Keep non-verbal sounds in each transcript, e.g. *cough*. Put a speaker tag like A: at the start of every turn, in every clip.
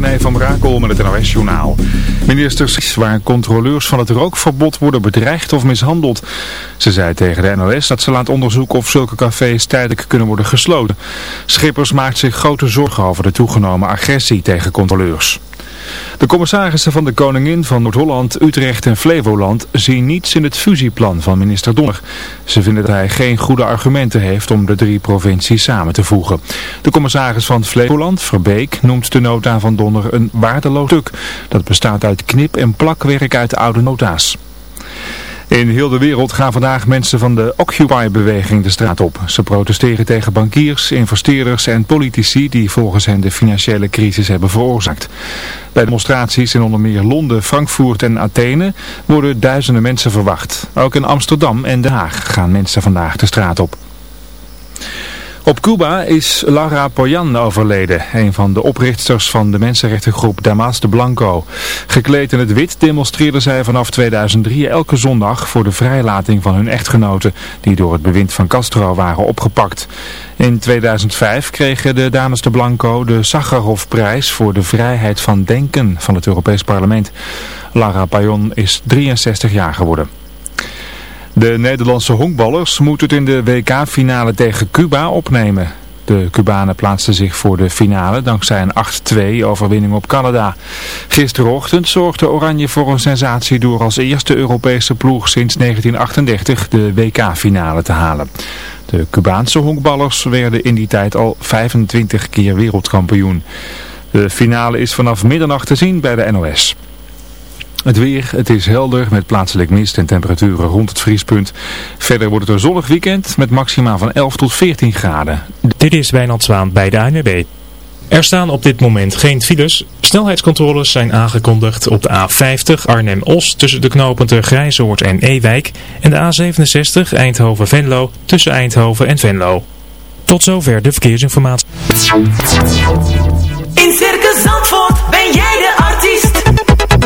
A: René van Brakel met het NOS-journaal. Ministers waar controleurs van het rookverbod worden bedreigd of mishandeld. Ze zei tegen de NOS dat ze laat onderzoeken of zulke cafés tijdelijk kunnen worden gesloten. Schippers maakt zich grote zorgen over de toegenomen agressie tegen controleurs. De commissarissen van de Koningin van Noord-Holland, Utrecht en Flevoland zien niets in het fusieplan van minister Donner. Ze vinden dat hij geen goede argumenten heeft om de drie provincies samen te voegen. De commissaris van Flevoland, Verbeek, noemt de nota van Donner een waardeloos stuk. Dat bestaat uit knip- en plakwerk uit oude nota's. In heel de wereld gaan vandaag mensen van de Occupy-beweging de straat op. Ze protesteren tegen bankiers, investeerders en politici die volgens hen de financiële crisis hebben veroorzaakt. Bij demonstraties in onder meer Londen, Frankfurt en Athene worden duizenden mensen verwacht. Ook in Amsterdam en Den Haag gaan mensen vandaag de straat op. Op Cuba is Laura Poyan overleden, een van de oprichters van de mensenrechtengroep Damas de Blanco. Gekleed in het wit demonstreerden zij vanaf 2003 elke zondag voor de vrijlating van hun echtgenoten, die door het bewind van Castro waren opgepakt. In 2005 kregen de Dames de Blanco de Sakharovprijs voor de vrijheid van denken van het Europees Parlement. Lara Payon is 63 jaar geworden. De Nederlandse honkballers moeten het in de WK-finale tegen Cuba opnemen. De Cubanen plaatsten zich voor de finale dankzij een 8-2 overwinning op Canada. Gisterochtend zorgde Oranje voor een sensatie door als eerste Europese ploeg sinds 1938 de WK-finale te halen. De Cubaanse honkballers werden in die tijd al 25 keer wereldkampioen. De finale is vanaf middernacht te zien bij de NOS. Het weer, het is helder met plaatselijk mist en temperaturen rond het vriespunt. Verder wordt het een zonnig weekend met maxima van 11 tot 14 graden.
B: Dit is Wijnand Zwaan bij de ANWB. Er staan op dit moment geen files. Snelheidscontroles zijn aangekondigd op de A50 Arnhem-Os tussen de knooppunten Grijzoord en Ewijk en de A67 Eindhoven-Venlo tussen Eindhoven en Venlo. Tot zover de verkeersinformatie.
C: In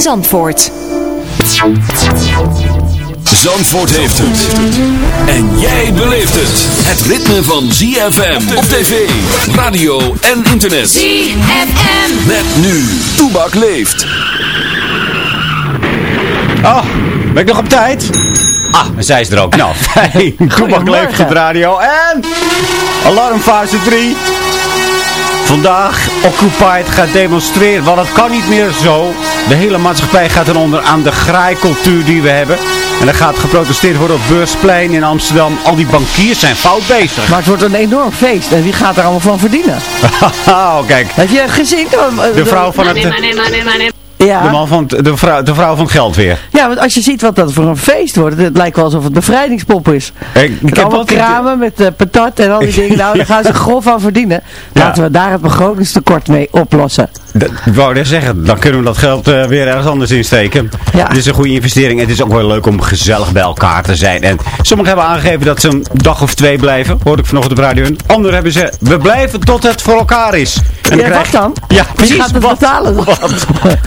D: Zandvoort.
E: Zandvoort heeft het. En jij beleeft het. Het ritme van ZFM op tv, radio en internet.
C: ZFM.
E: Met nu. Toebak leeft.
F: Oh, ben ik nog op tijd? Ah, en zij is er ook. Nou, *laughs* fijn. Toebak leeft op de radio. En alarmfase 3. Vandaag Occupied gaat demonstreren, want het kan niet meer zo. De hele maatschappij gaat eronder aan de graaikultuur die we hebben. En er gaat geprotesteerd worden op Beursplein in Amsterdam. Al die bankiers zijn fout bezig.
G: Maar het wordt een enorm feest. En wie gaat er allemaal van verdienen? *laughs*
F: oh, kijk.
G: Heb je gezien?
F: De vrouw van het...
G: Ja.
F: De, man van het, de, vrouw, de vrouw van het geld weer.
G: Ja, want als je ziet wat dat voor een feest wordt, het lijkt wel alsof het bevrijdingspop is.
F: Ik, ik
G: Met
F: heb
G: allemaal
F: ook
G: kramen met uh, patat en al die *laughs* dingen. Nou, daar gaan ze grof aan verdienen. Laten we daar het begrotingstekort mee oplossen.
F: Dat, ik wou net zeggen, dan kunnen we dat geld uh, weer ergens anders insteken.
G: Ja.
F: Het is een goede investering het is ook wel leuk om gezellig bij elkaar te zijn. En sommigen hebben aangegeven dat ze een dag of twee blijven, hoorde ik vanochtend op de radio. En anderen hebben ze, we blijven tot het voor elkaar is. En
G: Ja,
F: krijg-
G: wat dan?
F: Ja,
G: Wie
F: precies.
G: gaat het
F: wat,
G: betalen? *laughs*
F: Wat,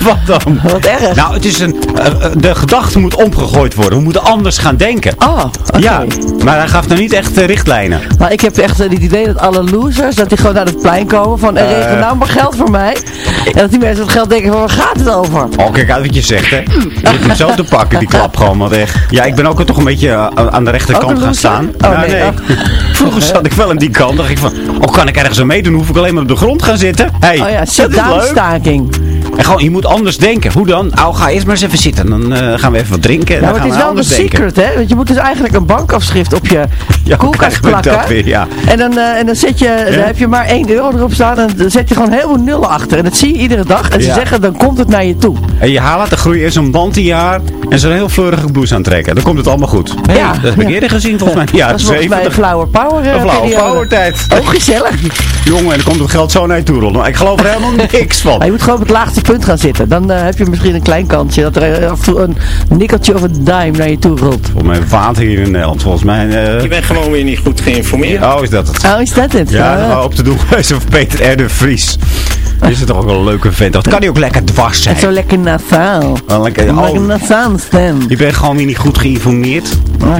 F: wat dan?
G: Wat erg.
F: Nou, het is een, eh, eh, de gedachte moet omgegooid worden. We moeten anders gaan denken.
G: Oh, oké.
F: Ja, maar hij gaf nog niet echt eh, richtlijnen.
G: Maar ik heb echt het idee dat alle losers, dat die gewoon naar het plein komen van, er regel nou maar geld voor mij. En dat die mensen dat geld denken van, waar gaat het over?
F: Oh, kijk uit wat je zegt, hè. Je hebt hem zo te pakken, die klap gewoon maar weg. Ja, ik ben ook toch een beetje aan de rechterkant gaan staan.
G: Oh,
F: Ja,
G: nee, oh. *laughs*
F: Vroeger zat ik wel aan die kant. dacht ik van, oh, kan ik ergens aan meedoen? Hoef ik alleen maar op de grond gaan zitten? Hey,
G: Oh ja,
F: dat is
G: sit-down
F: leuk.
G: staking.
F: En gewoon, je moet anders denken. Hoe dan? Nou, ga eerst maar eens even zitten. Dan eh, gaan we even wat drinken. Dan gaan
G: het is
F: we
G: wel de
F: denken.
G: secret, hè? Want je moet dus eigenlijk een bankafschrift op je *laughs*
F: Ja,
G: koelkast plakken.
F: weer, ja.
G: En dan, eh, en dan, zet je, dan heb je maar 1 euro erop staan en dan zet je gewoon heel veel nullen achter. En dat zie je iedere dag. En ze zeggen, dan komt het naar je toe.
F: En je haar laten groeien is een band in je haar. En zo'n heel fleurige blouse aantrekken. Dan komt het allemaal goed. Hey,
G: Ja,
F: dat heb ik eerder gezien volgens mij. Ja,
G: dat is volgens mij een flower power eh,
F: Een flauwe
G: periode.
F: powertijd.
G: Oh, gezellig.
F: Jongen, en dan komt het geld zo naar je toe rollen. Maar ik geloof er helemaal niks van.
G: Maar je moet gewoon op het laagste punt gaan zitten. Dan eh, heb je misschien een klein kansje dat er eh, af en toe een nikkeltje of een duim naar je toe rolt.
F: Volgens mij water hier in Nederland. Volgens mij... eh,
H: Je bent gewoon weer niet goed geïnformeerd.
F: Oh, is dat het?
G: Oh, is dat het?
F: Ja, op te doen is of Peter R. de Vries. *laughs* Is het toch ook wel een leuke vent. Dat kan hij ook lekker dwars zijn.
G: En zo lekker nasaal.
F: Wel lekker,
G: Lekker
F: oh,
G: nasaal stem.
F: je bent gewoon weer niet goed geïnformeerd.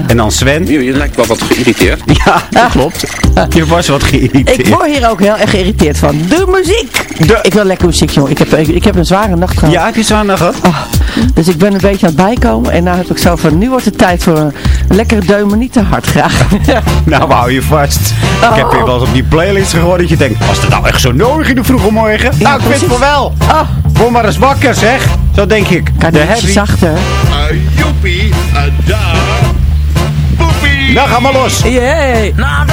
F: En dan Sven.
H: Je, je lijkt wel wat geïrriteerd. *laughs*
F: Ja, dat klopt. Je was wat geïrriteerd.
G: Ik word hier ook heel erg geïrriteerd van. De muziek!
F: De-
G: Ik wil lekker muziek, jongen. Ik heb, ik, ik heb een zware nacht gehad.
F: Ja, heb je zo nog gehad?
G: Ah, dus ik ben een beetje aan het bijkomen. En nou heb ik zo van, nu wordt het tijd voor een lekkere deun, maar niet te hard graag. *laughs*
F: Nou, hou je vast. Ik heb weer wel eens op die playlist gehoord dat je denkt, was het nou echt zo nodig in de vroege morgen? Nou, ik vind het
G: precies.
F: voor wel.
G: Ah,
F: Word maar eens wakker, zeg. Zo denk ik.
G: kan
F: de heavy.
G: zachter.
I: joepie, da, poepie.
F: Nou, ga maar los.
G: Yay!
C: Now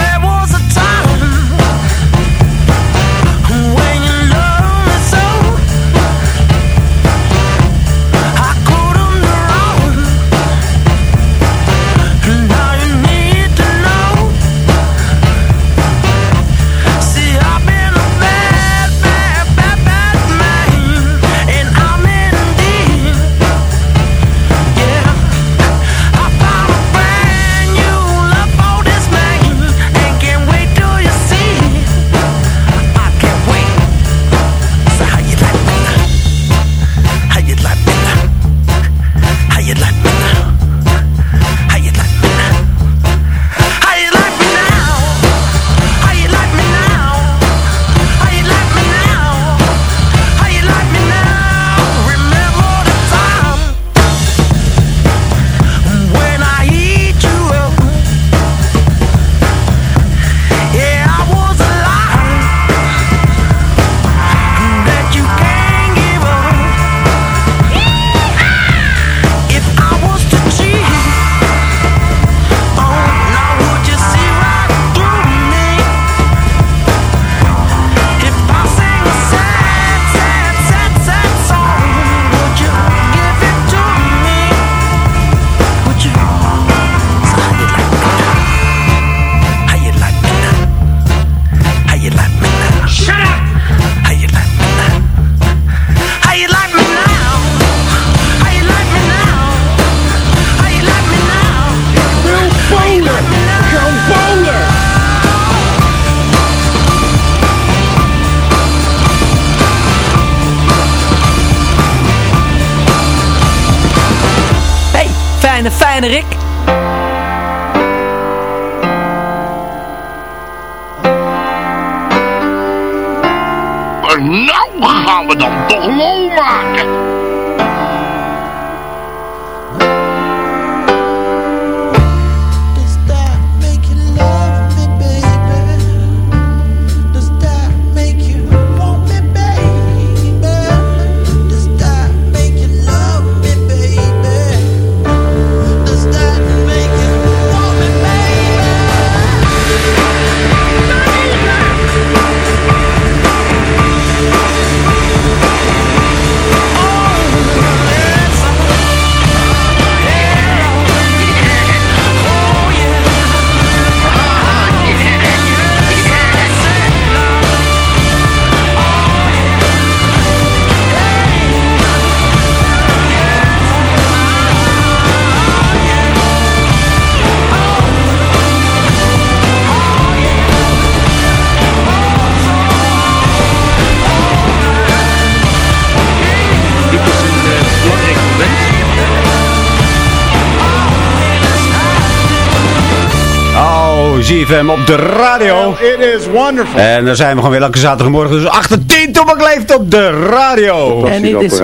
F: van ZFM op de radio.
J: It is wonderful.
F: En dan zijn we gewoon weer elke zaterdagmorgen. Dus 8 tot 10 Toebak leeft op de radio.
G: En dit is,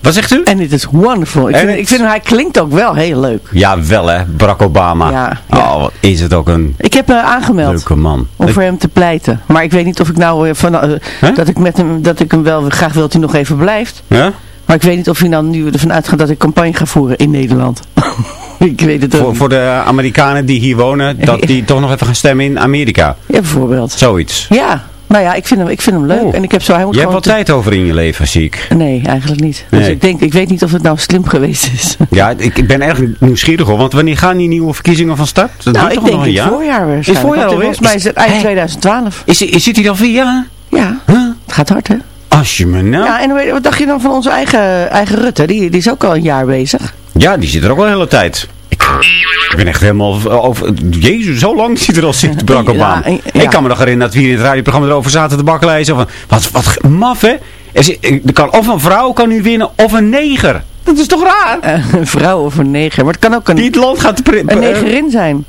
F: Wat zegt u?
G: en dit is wonderful. Ik
F: En
G: vind,
F: het-
G: ik vind hem, hij klinkt ook wel heel leuk.
F: Ja, wel hè. Barack Obama.
G: Ja, ja.
F: Oh, wat is het ook een
G: Ik heb me aangemeld
F: leuke man.
G: om voor hem te pleiten. Maar ik weet niet of ik nou eh, van, eh, dat ik met hem, dat ik hem wel graag wil dat hij nog even blijft.
F: Ja?
G: Maar ik weet niet of hij dan nu ervan uitgaat dat ik campagne ga voeren in Nederland. *laughs* ik weet het ook
F: Voor, voor de Amerikanen die hier wonen, dat *laughs* die toch nog even gaan stemmen in Amerika.
G: Ja, bijvoorbeeld.
F: Zoiets.
G: Ja, nou ja, ik vind hem, ik vind hem leuk. En ik heb zo, hij moet
F: Je hebt wel tijd over in je leven, zie ik.
G: Nee, eigenlijk niet. Dus
F: Nee.
G: ik denk, ik weet niet of het nou slim geweest is.
F: Ja, ik, ik ben erg nieuwsgierig hoor. Want wanneer gaan die nieuwe verkiezingen van start? Dat
G: nou, ik
F: toch
G: denk
F: nog een
G: het
F: jaar?
G: voorjaar
F: het voorjaar alweer?
G: Volgens mij is het eind
F: Hè?
G: 2012.
F: Is, is, zit hij al vier jaar?
G: Ja,
F: Huh?
G: het gaat hard hè.
F: Als je me nou...
G: Ja, en wat dacht je dan van onze eigen, eigen Rutte? Die, die is ook al een jaar bezig.
F: Ja, die zit er ook al de hele tijd. Ik, ben echt helemaal over... Jezus, zo lang zit er al zit *laughs* Barack
G: Ja,
F: Obama.
G: en- ja.
F: Ik kan me nog herinneren dat we hier in het radioprogramma erover zaten te bakkelezen. Van, wat, wat maf hè? Er, er kan of een vrouw kan nu winnen of een neger. Dat is toch raar?
G: Eh, een vrouw of een neger. Maar het kan ook een,
F: Die het land gaat...
G: een
F: eh,
G: negerin zijn.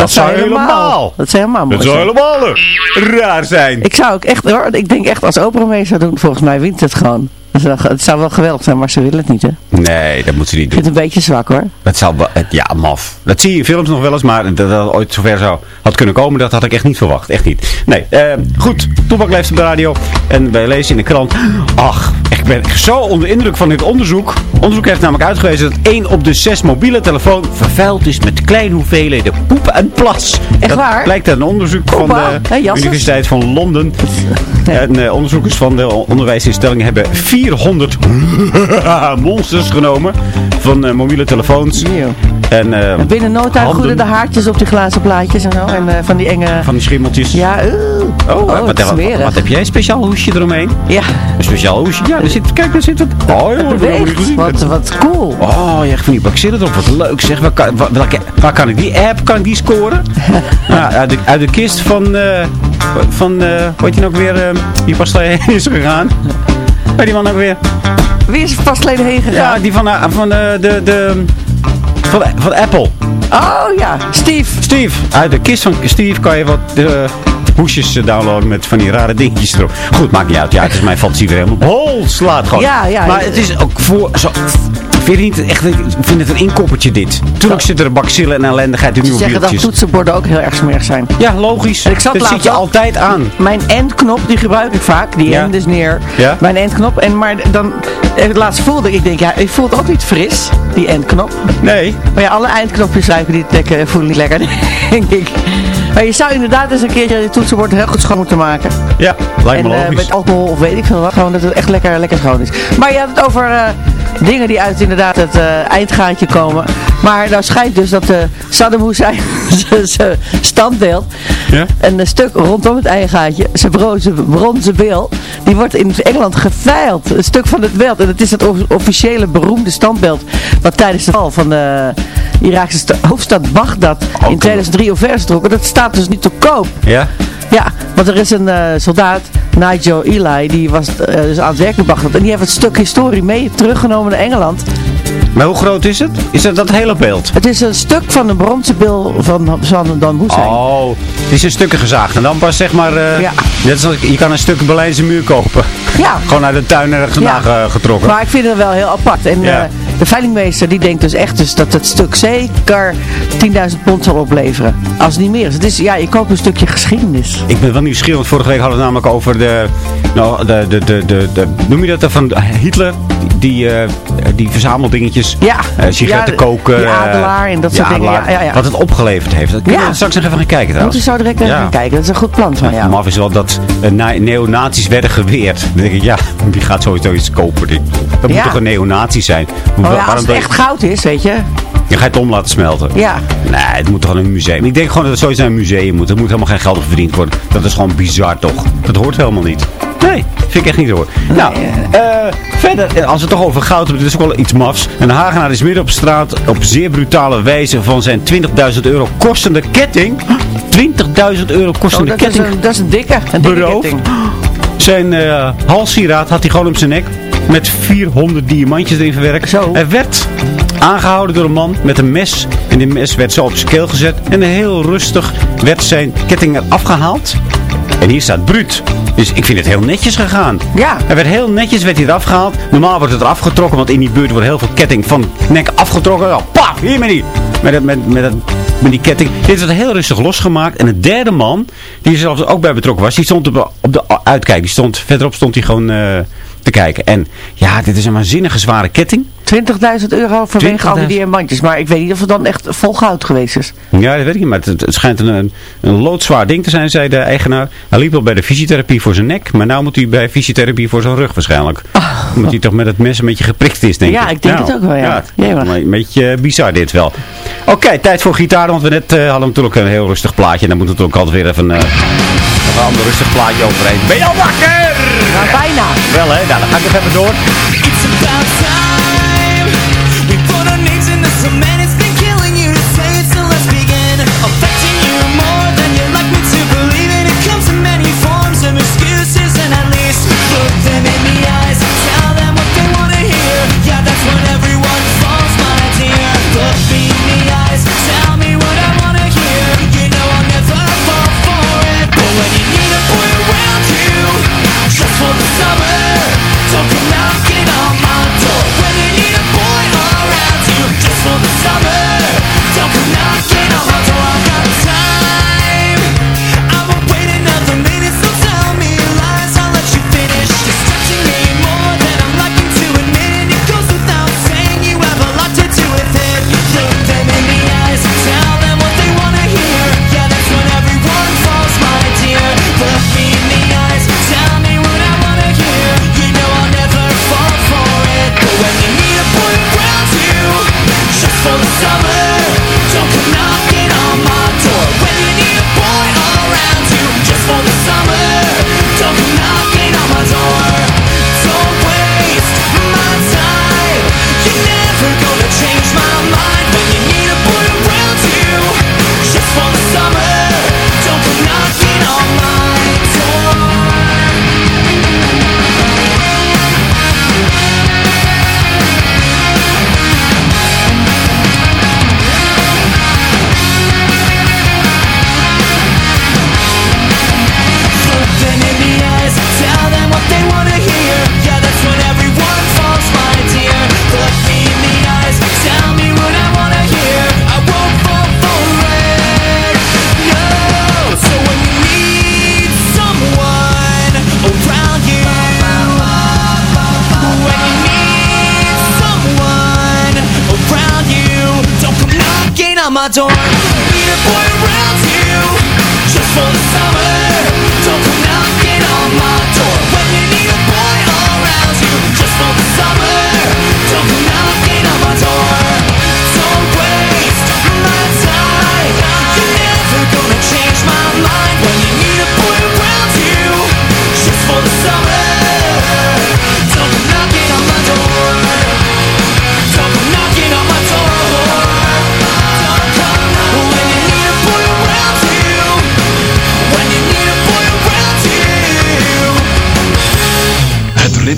F: Dat, zou helemaal...
G: Dat zou helemaal
F: Dat zou
G: zijn.
F: helemaal eh, raar zijn.
G: Ik zou ook echt, hoor, ik denk echt als Oprah mee zou doen, volgens mij wint het gewoon. Dat is Het zou wel geweldig zijn, maar ze willen het niet hè.
F: Nee, dat moet ze niet
G: vind
F: doen.
G: het een beetje zwak hoor.
F: Dat zou wel, het- ja, maf. Dat zie je in films nog wel eens, maar dat dat ooit zover zou had kunnen komen, dat had ik echt niet verwacht. Echt niet. Nee, eh, goed. Toebak leeft op de radio. En wij lezen in de krant. Ach, ik ben echt zo onder de indruk van dit onderzoek. Onderzoek heeft namelijk uitgewezen dat 1 op de 6 mobiele telefoon vervuild is met kleine hoeveelheden poep en plas.
G: Echt
F: dat
G: waar?
F: blijkt uit een onderzoek van de? Universiteit van Londen. En eh, onderzoekers van de onderwijsinstellingen hebben 400 *laughs* monsters genomen van eh, mobiele telefoons.
G: Eeuw.
F: En,
G: Binnen no time
F: handen
G: groeien de haartjes op die glazen plaatjes en zo. En eh, van die enge...
F: van die schimmeltjes.
G: Ja, uh.
F: Oh, wat,
G: wat
F: wat, wat heb jij? Een speciaal hoesje eromheen?
G: Ja,
F: Een speciaal hoesje? Ja, er zit, kijk, daar zit het. Oh, joh, dat.
G: Wat, wat cool.
F: Oh, ja, van die bacillen erop. Wat leuk zeg. Waar kan, waar, welke, waar kan ik die app, kan ik die scoren? *laughs* nou, uit, de, uit de kist van, van hoe heet die nou ook weer, die pas *laughs* is gegaan. Die man ook weer?
G: Wie is pas geleden heen
F: Ja,
G: gegaan?
F: die van, eh, van eh, de, de, van, van Apple.
G: Oh ja, Steve.
F: Steve, uit de kist van Steve kan je wat eh, hoesjes downloaden met van die rare dingetjes erop. Goed, maakt niet uit. Ja, het is mijn fantasie weer helemaal hol slaat gewoon.
G: Ja, ja.
F: Maar het is ook voor... Zo, vind je niet echt, ik vind het een inkoppertje dit. Tuurlijk zit er bacillen en ellendigheid in
G: Ze
F: nieuwe
G: zeggen dat toetsenborden ook heel erg smerig zijn.
F: Ja, logisch.
G: En ik zat
F: dat zit je altijd aan.
G: Mijn endknop, die gebruik ik vaak. Die
F: Ja.
G: end is neer.
F: Ja.
G: Mijn endknop. En maar dan, eh, laatst voelde ik, ik denk, ja, ik voel het ook niet fris, die endknop.
F: Nee.
G: Maar ja, alle eindknopjes ruiken niet lekker, voelen niet lekker, *laughs* denk ik. Maar je zou inderdaad eens een keertje het toetsenbord heel goed schoon moeten maken.
F: Ja, lijkt me
G: eh,
F: logisch.
G: met alcohol of weet ik veel wat. Gewoon dat het echt lekker, lekker schoon is. Maar je had het over eh, dingen die uit inderdaad het eh, eindgaatje komen. Maar nou schijnt dus dat de Saddam Hussein *laughs* zijn standbeeld,
F: Ja?
G: een stuk rondom het eindgaatje, zijn bronzen, bronzen beeld, die wordt in Engeland geveild. Een stuk van het beeld. En het is het officiële beroemde standbeeld wat tijdens de val van de Iraakse sta- hoofdstad Baghdad in 2003 omver is getrokken. Dat staat dus niet te koop.
F: Ja?
G: Ja, want er is een eh, soldaat, Nigel Eli, die was eh, dus aan het werk in Baghdad. En die heeft het stuk historie mee teruggenomen naar Engeland.
F: Maar hoe groot is het? Is dat dat hele beeld?
G: Het is een stuk van de bronzen bil van Saddam Hussein.
F: Oh, het is een stukken gezaagd. En dan pas zeg maar, eh,
G: Ja.
F: net als, je kan een stuk Berlijnse muur kopen.
G: Ja. *laughs*
F: Gewoon uit de tuin ergens
G: Ja.
F: getrokken.
G: Maar ik vind het wel heel apart. En
F: Ja.
G: eh, de veilingmeester die denkt dus echt dus dat het stuk zeker 10.000 pond zal opleveren. Als het niet meer is. Het is, ja, je koopt een stukje geschiedenis.
F: Ik ben wel nieuwsgierig, want vorige week hadden we het namelijk over de, nou, de, de, de, de, de noem je dat, eh, van Hitler, die, eh, die verzameldingetjes,
G: Ja.
F: eh, sigaretten
G: Ja,
F: koken.
G: die
F: eh,
G: adelaar en dat
F: die
G: soort dingen.
F: adelaar,
G: Ja, ja, ja.
F: Wat het opgeleverd heeft. Dat kunnen
G: Ja.
F: we straks nog even gaan kijken
G: Moet je
F: trouwens.
G: zo direct even gaan kijken. Dat is een goed plan van jou.
F: Maf is wel dat eh, na- neonazies werden geweerd. Dan denk ik, ja, wie gaat sowieso iets kopen? Dat moet toch een neonazi zijn?
G: Oh ja,
F: waarom
G: als het echt goud is, weet je.
F: Je gaat het om laten smelten.
G: Ja.
F: Nee, het moet toch een museum. Ik denk gewoon dat het sowieso naar een museum moet. Er moet helemaal geen geld op verdiend worden. Dat is gewoon bizar toch? Dat hoort helemaal niet. Nee, vind ik echt niet hoor. Nou, eh, verder, eh, als we het toch over goud hebben, dit is ook wel iets mafs. Een Hagenaar is midden op straat op zeer brutale wijze van zijn 20.000 euro kostende ketting. *gasps* 20.000 euro
G: Oh,
F: kostende
G: dat, is
F: ketting.
G: een, dat is een dikke. Een dikke
F: Beroofd.
G: ketting. *gasps*
F: Zijn eh halssieraad had hij gewoon om zijn nek. Met 400 diamantjes erin verwerkt.
G: Zo.
F: Er werd aangehouden door een man met een mes. En die mes werd zo op zijn keel gezet. En heel rustig werd zijn ketting eraf gehaald. En hier staat bruut. Dus ik vind het heel netjes gegaan.
G: Ja.
F: Hij werd heel netjes werd hij eraf gehaald. Normaal wordt het eraf getrokken, want in die buurt wordt heel veel ketting van nek afgetrokken. Paf, hier met die, met, met, met, met die ketting. Dit werd heel rustig losgemaakt. En een derde man, die er zelfs ook bij betrokken was, die stond op de, op de uitkijk. Die stond, verderop stond hij gewoon eh, te kijken. En ja, dit is een waanzinnige zware ketting.
G: 20.000 euro vanwege al die
F: 20.000.
G: diamantjes. Maar ik weet niet of het dan echt vol goud geweest is.
F: Ja, dat weet ik niet, maar het, het schijnt een, een, een loodzwaar ding te zijn, zei de eigenaar. Hij liep al bij de fysiotherapie voor zijn nek, maar nu moet hij bij fysiotherapie voor zijn rug waarschijnlijk. Omdat hij toch met het mes een beetje geprikt is, denk
G: Ah. Ja,
F: ik.
G: ik denk het ook wel, ja. Jemig.
F: een beetje bizar dit wel. Oké, tijd voor gitaar, want we net eh, hadden natuurlijk een heel rustig plaatje. En dan moet het ook altijd weer even eh, nog een ander rustig plaatje overheen. Ben je al wakker?
G: Nou, bijna.
F: Wel hè, nou, dan ga ik nog even door.
C: It's about time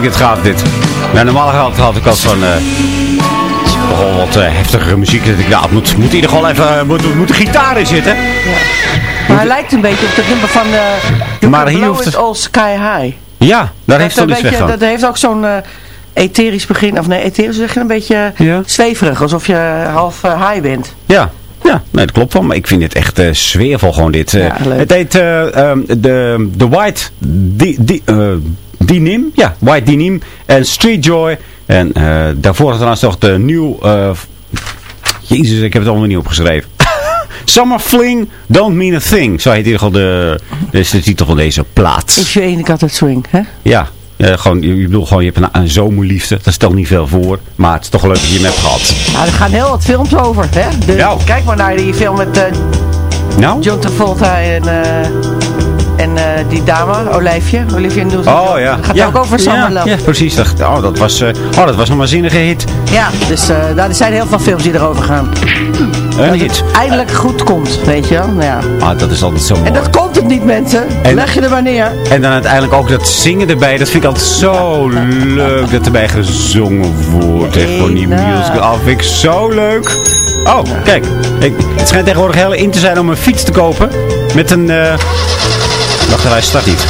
F: Vind ik het gaaf dit. Nou, normaal had, had ik van... eh Nogal wat eh, heftigere muziek. Dat ik, nou, het moet, moet in ieder geval even... Moet, moet de gitaar in zitten.
G: Maar hij lijkt een beetje op het nummer van... eh
F: Maar hier hoeft
G: het all sky high.
F: Ja, daar heeft
G: een
F: iets weg van.
G: dat heeft ook zo'n eh, etherisch begin. Of nee, etherisch zeg je een beetje
F: Ja.
G: zweverig. Alsof je half eh, high bent.
F: Ja, ja nee, dat klopt wel. Maar ik vind het echt eh sfeervol gewoon dit. eh.
G: Ja,
F: het heet eh, ehm, de, de White di, di, eh, Denim. Ja, White Denim en Street Joy. En eh, daarvoor trouwens nog de nieuw... eh, Jezus, ik heb het allemaal niet opgeschreven. *laughs* Summer Fling Don't Mean a Thing. Zo heet in ieder geval de, de, is de titel van deze plaat.
G: You ain't got that swing, hè?
F: Ja, eh, gewoon, je, je bedoelt gewoon, je hebt een, een zomerliefde. Dat stelt niet veel voor. Maar het is toch leuk dat je hem hebt gehad.
G: Nou, er gaan heel wat films over, hè? De,
F: Ja.
G: Kijk maar naar die film met eh,
F: Nou?
G: John Travolta en, en eh, die dame, Olijfje. Olivia Newton.
F: Oh ja.
G: Gaat
F: ja.
G: ook over Summer
F: ja. Ja, precies. Dat, oh, dat was, eh, oh, dat was een waanzinnige hit.
G: Ja, dus eh, nou, er zijn heel veel films die erover gaan.
F: Een
G: Dat
F: hit.
G: het eindelijk goed komt, weet je wel. Nou ja.
F: Ah, dat is altijd zo mooi.
G: En dat komt het niet, mensen.
F: En-
G: Leg je er maar neer.
F: En dan uiteindelijk ook dat zingen erbij. Dat vind ik altijd zo leuk dat erbij gezongen wordt. Echt die musical. Ah, vind ik zo leuk. Oh, kijk. Ik, het schijnt tegenwoordig heel in te zijn om een fiets te kopen. Met een... eh Hij start niet.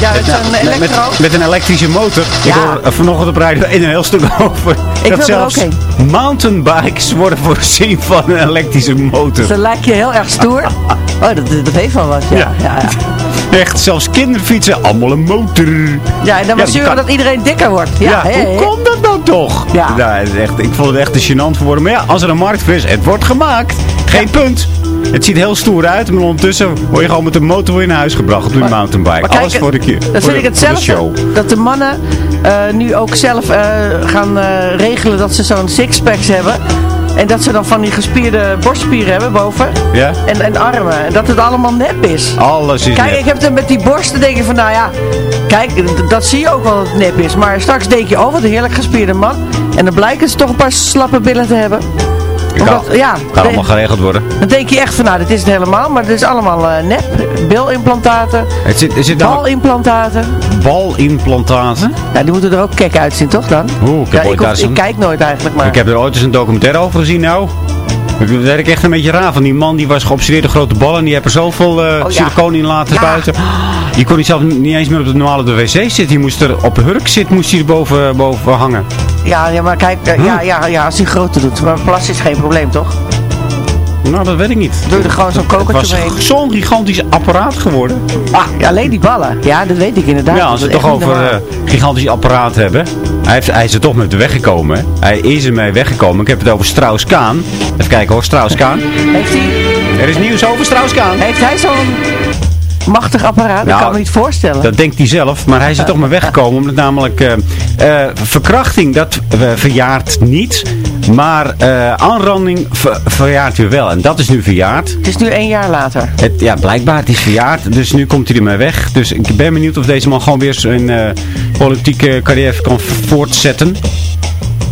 G: Ja, het is een
F: met,
G: elektro.
F: met, met een elektrische motor. Ik
G: Ja.
F: hoor eh, vanochtend op rijden in een heel stuk over.
G: wil
F: dat zelfs mountainbikes worden voorzien van een elektrische motor.
G: Dus dan lijkt je heel erg stoer. *laughs* Oh, dat, dat heeft wel wat, ja.
F: Ja.
G: Ja, ja. *laughs*
F: Echt, zelfs kinderfietsen, allemaal een motor.
G: ja en dan
F: Ja,
G: was
F: je
G: zeuren
F: kan-
G: dat iedereen dikker wordt. Ja,
F: Ja, hoe komt dat nou toch?
G: Ja.
F: Nou, echt, ik vond het echt te gênant voor woorden. Maar ja, als er een markt voor is, het wordt gemaakt. Geen punt. Het ziet heel stoer uit, maar ondertussen word je gewoon met de motor weer naar huis gebracht op die mountainbike.
G: Maar kijk,
F: Alles voor de keer.
G: Dat vind
F: de-
G: ik
F: de
G: hetzelfde.
F: show.
G: Dat de mannen eh, nu ook zelf eh, gaan eh, regelen dat ze zo'n sixpacks hebben. En dat ze dan van die gespierde borstspieren hebben boven.
F: Ja?
G: En, en armen. En dat het allemaal nep is.
F: Alles is
G: Kijk, ik heb het met die borsten denk je van, nou ja, kijk, dat zie je ook wel dat het nep is. Maar straks denk je, oh wat een heerlijk gespierde man. En dan blijken ze toch een paar slappe billen te hebben.
F: Kan,
G: ja,
F: kan allemaal geregeld worden.
G: dan denk je echt van, nou dit is het helemaal. Maar het is allemaal eh, nep. Bilimplantaten,
F: Het zit, zit nou
G: balimplantaten.
F: balimplantaten.
G: Ja, die moeten er ook kek uitzien, toch dan?
F: Oeh, ik heb
G: ja,
F: ooit
G: ik,
F: daar
G: hoef-
F: zo'n-
G: ik kijk nooit eigenlijk, maar...
F: Ik heb er ooit eens een documentaire over gezien nou. Dat werd ik echt een beetje raar van. Die man die was geobsedeerd door grote ballen. En die heeft er zoveel
G: Oh, ja.
F: siliconen in laten
G: Ja.
F: spuiten. Die kon hij zelf niet eens meer op de normale de wc zitten. Die moest er op hurk zitten. Moest hij er boven, boven hangen.
G: Ja, ja, maar kijk, eh, ja, ja, ja, als hij groter doet. Maar plas is geen probleem, toch?
F: Nou, dat weet ik niet.
G: Doe er gewoon zo'n
F: Het
G: kokertje
F: was
G: omheen.
F: zo'n gigantisch apparaat geworden.
G: Ah, ja, alleen die ballen. Ja, dat weet ik inderdaad.
F: Ja, als we het toch over eh, gigantisch apparaat hebben. Hij, heeft, hij is er toch met weggekomen. hè. Hij is ermee weggekomen. Ik heb het over Strauss-Kaan. Even kijken hoor, Strauss-Kaan.
G: Heeft hij,
F: Er is nieuws over Strauss-Kaan.
G: heeft hij zo'n machtig apparaat? dat
F: Nou,
G: kan ik me niet voorstellen.
F: Dat denkt hij zelf, maar hij is er toch maar weggekomen. Omdat namelijk eh, eh, verkrachting, dat verjaart niet. Maar eh, aanranding ver- verjaart weer wel. En dat is nu verjaard.
G: Het is nu één jaar later.
F: Het, ja, blijkbaar, het is verjaard. Dus nu komt hij ermee weg. Dus ik ben benieuwd of deze man gewoon weer zijn eh, politieke carrière kan voortzetten.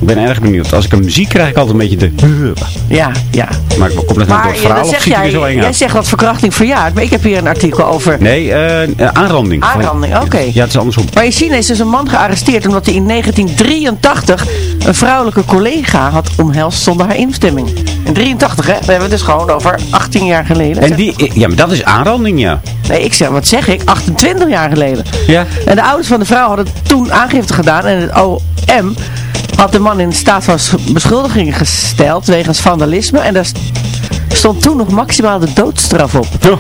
F: Ik ben erg benieuwd. Als ik hem zie, krijg ik altijd een beetje de...
G: Ja, ja.
F: Maar ik kom dat nou door
G: Maar
F: het
G: ja,
F: verhaal
G: dan
F: of
G: jij,
F: zo eng
G: jij zegt dat verkrachting verjaart. Maar ik heb hier een artikel over
F: Nee, eh, aanranding.
G: aanranding. Oké.
F: Ja, het is andersom.
G: Maar in China is dus een man gearresteerd omdat hij in 1983 een vrouwelijke collega had omhelst zonder haar instemming. In 83 hè? We hebben het dus gewoon over 18 jaar geleden.
F: En die, ja, maar dat is aanranding, ja.
G: Nee, ik zeg, wat zeg ik? 28 jaar geleden.
F: Ja.
G: En de ouders van de vrouw hadden toen aangifte gedaan en het OM had de man in staat van beschuldiging gesteld wegens vandalisme. En daar st- stond toen nog maximaal de doodstraf op.
F: Ja.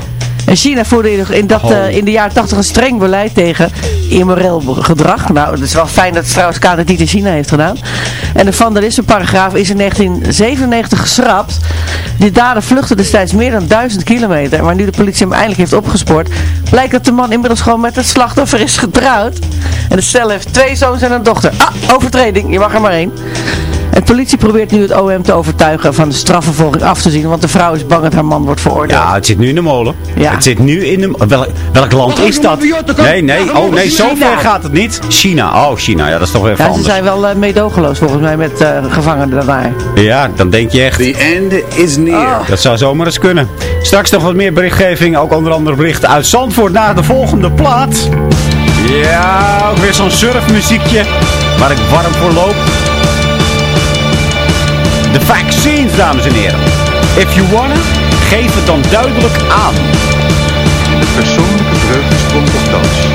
G: En China voerde in, dat,
F: Oh.
G: eh, in de jaren 80 een streng beleid tegen immoreel gedrag. Nou, het is wel fijn dat trouwens Kaan het niet in China heeft gedaan. En de vandalisme-paragraaf is in 1997 geschrapt. Die dader vluchtte destijds meer dan 1000 kilometer. Maar nu de politie hem eindelijk heeft opgespoord, blijkt dat de man inmiddels gewoon met het slachtoffer is getrouwd. En de stel heeft twee zoons en een dochter. Ah, overtreding, je mag er maar één. De politie probeert nu het OM te overtuigen van de strafvervolging af te zien. Want de vrouw is bang dat haar man wordt veroordeeld.
F: Ja, het zit nu in de molen.
G: Ja.
F: Het zit nu in de welk, welk land is dat? Nee, nee, oh nee, zo ver gaat het niet. China, oh China, ja, dat is toch weer even
G: Ja, ze
F: anders.
G: zijn wel eh, meedogenloos volgens mij met eh, gevangenen daar.
F: Ja, dan denk je echt,
J: The end is near.
G: Oh.
F: dat zou zomaar eens kunnen. Straks nog wat meer berichtgeving, ook onder andere berichten uit Zandvoort naar de volgende plaat. Ja, ook weer zo'n surfmuziekje waar ik warm voor loop. De vaccines, dames en heren. If you wanna, geef het dan duidelijk aan.
C: De persoonlijke vreugdesprong op dans.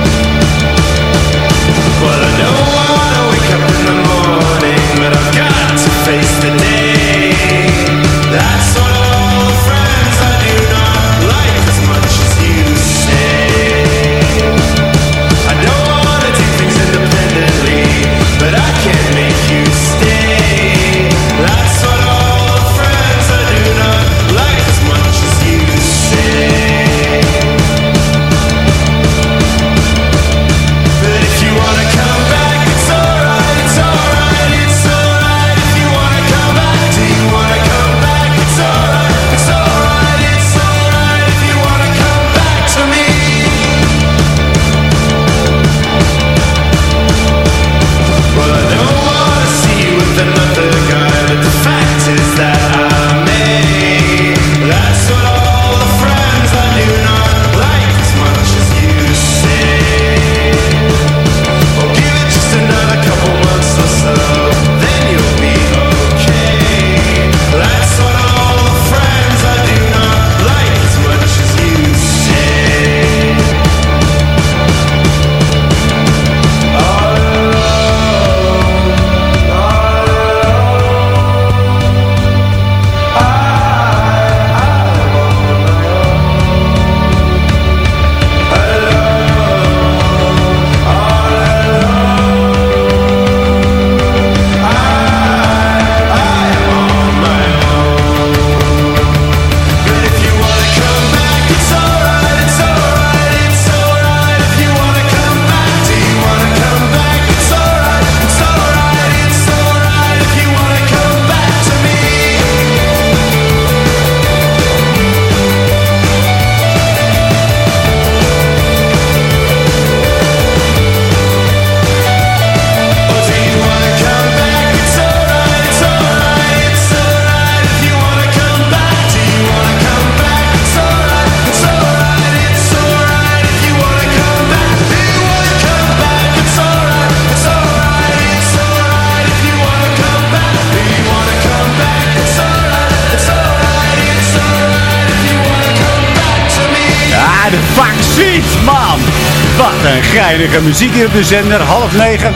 F: Hier op de zender. Half negen.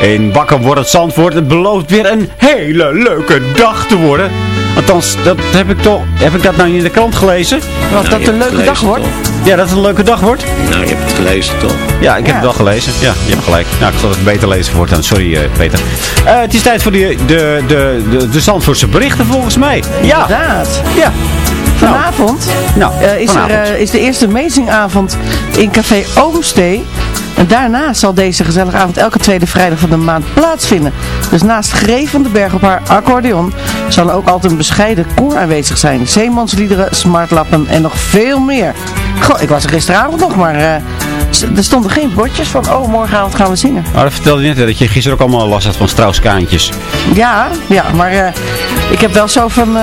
F: In Wakker wordt het Zandvoort. Het belooft weer een hele leuke dag te worden. Althans, dat heb ik toch... Heb ik dat nou in de krant gelezen?
G: Was dat een leuke dag wordt?
F: Ja, dat het een leuke dag wordt?
H: Nou, je hebt het gelezen toch?
F: Ja, ik heb het wel gelezen. Ja, je hebt gelijk. Nou, ik zal het beter lezen voortaan. Sorry, eh, Peter. Eh, het is tijd voor de, de, de, de, de Zandvoortse berichten, volgens mij. Ja.
G: Inderdaad.
F: Ja.
G: Vanavond,
F: Nou,
G: eh, is,
F: vanavond.
G: Er, is de eerste amazingavond in Café Oomstee. En daarna zal deze gezellige avond elke tweede vrijdag van de maand plaatsvinden. Dus naast Gree van den Berg op haar accordeon zal er ook altijd een bescheiden koor aanwezig zijn. Zeemansliederen, smartlappen en nog veel meer. Goh, ik was er gisteravond nog, maar eh, er stonden geen bordjes van, oh morgenavond gaan we zingen.
F: Oh, dat vertelde je net, hè, dat je gisteren ook allemaal last had van strauskaantjes.
G: Ja, ja, maar eh, ik heb wel zo van, eh,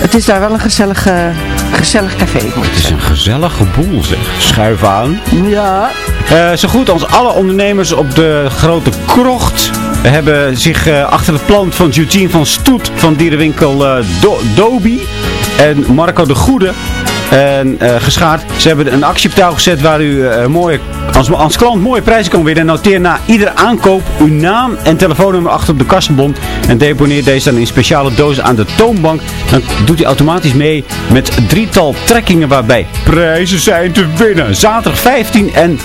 G: het is daar wel een gezellig, eh, gezellig café.
F: Het is een gezellige boel, zeg. Schuif aan.
G: Ja.
F: Eh, zo goed als alle ondernemers op de grote krocht hebben zich eh, achter het plan van Eugene van Stoet van dierenwinkel Do Dobi en Marco de Goede en, eh, geschaard. Ze hebben een actie op touw gezet waar u eh, mooie, als, als klant mooie prijzen kan winnen. Noteer na iedere aankoop uw naam en telefoonnummer achter op de kassenbon. En deponeer deze dan in speciale dozen aan de toonbank. Dan doet u automatisch mee met drietal trekkingen waarbij prijzen zijn te winnen. Zaterdag 15 en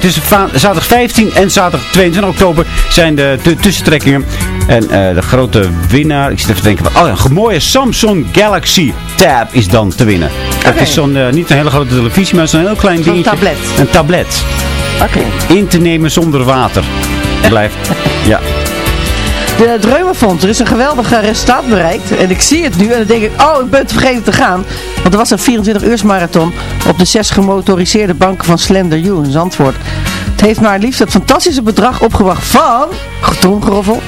F: tussen va- zaterdag 15 en zaterdag 22 oktober zijn de, de tussentrekkingen. En de grote winnaar, ik zit even te denken, oh ja, een mooie Samsung Galaxy Tab is dan te winnen. Het is zo'n, eh, niet een hele grote televisie, maar zo'n heel klein dingetje.
G: tablet.
F: Een tablet.
G: Oké.
F: In te nemen zonder water. *laughs* Blijft, ja.
G: De Dreumerfonds, er is een geweldige resultaat bereikt. En ik zie het nu en dan denk ik, oh, ik ben het vergeten te gaan. Want er was een 24 uurs marathon op de zes gemotoriseerde banken van Slender U in Zandvoort. Het heeft maar liefst het fantastische bedrag opgebracht van, tromgeroffel,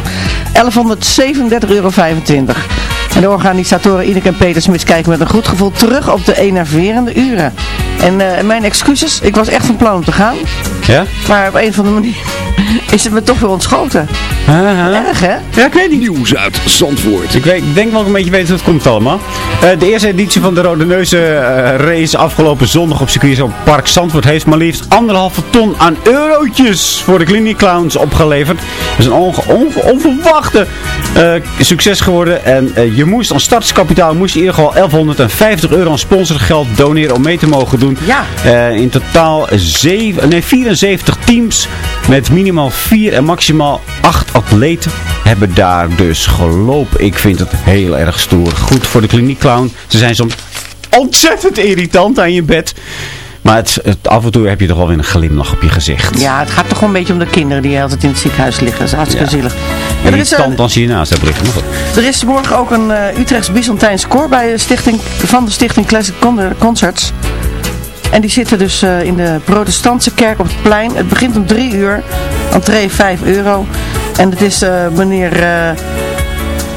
G: 1137,25 euro. En de organisatoren Ineke en Peter Smits kijken met een goed gevoel terug op de enerverende uren. En eh, mijn excuses, ik was echt van plan om te gaan.
F: Ja?
G: Maar op een of andere manier is het me toch weer ontschoten. Erg hè?
F: Ja, ik weet niet.
J: Nieuws uit Zandvoort.
F: Ik, weet, ik denk wel een beetje weten hoe het komt allemaal. Eh, de eerste editie van de Rode Neuzen eh, race afgelopen zondag op circuit op Park Zandvoort heeft maar liefst anderhalve ton aan eurotjes voor de Clinic Clowns opgeleverd. Dat is een onge- onge- onverwachte eh, succes geworden. En eh, je moest als startskapitaal moest je in ieder geval 1150 euro aan sponsorgeld doneren om mee te mogen doen.
G: Ja.
F: Eh, in totaal zeven, nee, 74 teams met minimaal 4 en maximaal 8 atleten hebben daar dus gelopen. Ik vind het heel erg stoer. Goed voor de kliniekclown. Ze zijn soms ontzettend irritant aan je bed. Maar het, het- af en toe heb je toch wel weer een glimlach op je gezicht.
G: Ja, het gaat toch wel een beetje om de kinderen die altijd in het ziekenhuis liggen. Dat is hartstikke
F: Ja.
G: zielig. En er is, eh,
F: Irritant als je hiernaast hebt liggen.
G: Er is morgen ook een eh, Utrechts Byzantijns koor bij de stichting, van de stichting Classic Con- Concerts. En die zitten dus eh, in de protestantse kerk op het plein. Het begint om drie uur. Entree 5 euro. En het is eh, meneer eh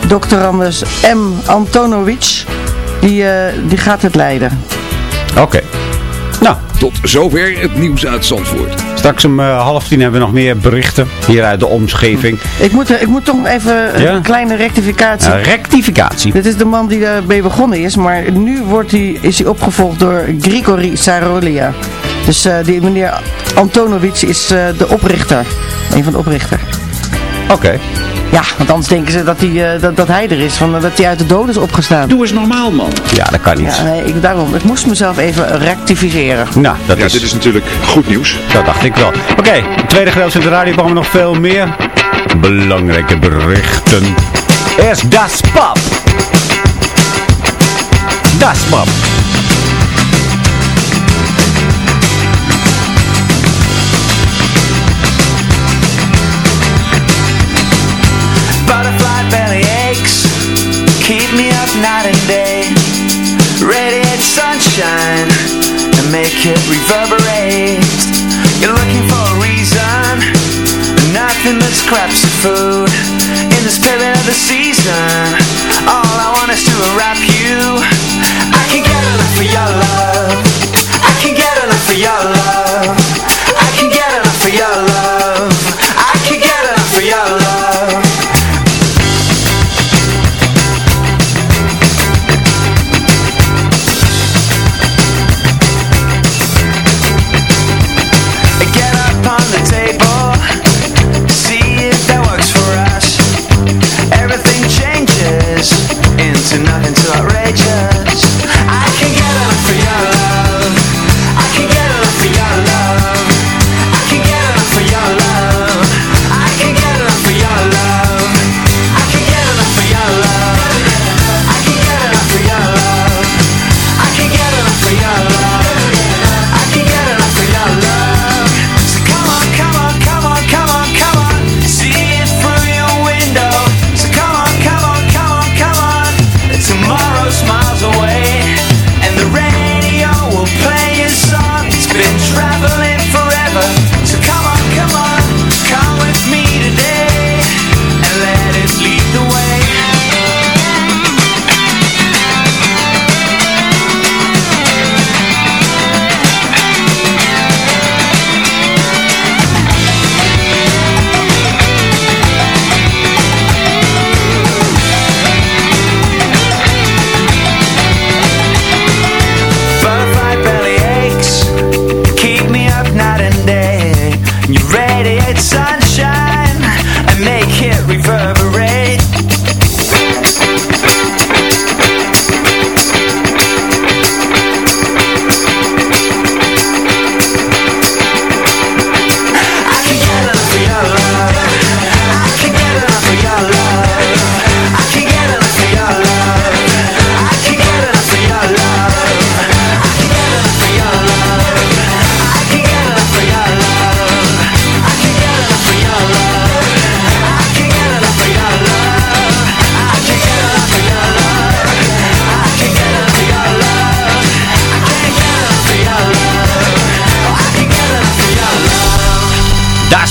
G: Dr. Anders M. Antonovic. Die, die gaat het leiden.
F: Oké. Nou,
J: Tot zover het nieuws uit Zandvoort.
F: Straks om eh, half tien hebben we nog meer berichten hier uit de omgeving.
G: Ik moet, er- ik moet toch even een
F: Ja?
G: kleine rectificatie.
F: Uh, rectificatie.
G: Dit is de man die ermee begonnen is, maar nu wordt hij, is hij opgevolgd door Grigori Sarolia. Dus eh, die meneer Antonovic is eh, de oprichter. Een van de oprichter.
F: Oké.
G: Ja, want anders denken ze dat hij, eh, dat, dat hij er is, van, dat hij uit de dood is opgestaan.
J: Doe eens normaal, man.
F: Ja, dat kan niet.
G: Ja, nee, ik, daarom. Ik moest mezelf even rectificeren.
F: Nou, dat
H: Ja,
F: is...
H: dit is natuurlijk goed nieuws.
F: Dat dacht ik wel. Oké, tweede gedeelte van de radioprogramma nog veel meer belangrijke berichten. Eerst Das Pap. Das Pap.
C: Night day. Radiate sunshine and make it reverberate. You're looking for a reason, nothing but scraps of food. In the spirit of the season, all I want is to wrap you. I can get enough for your love. I can get enough for your love. I can get enough for your love.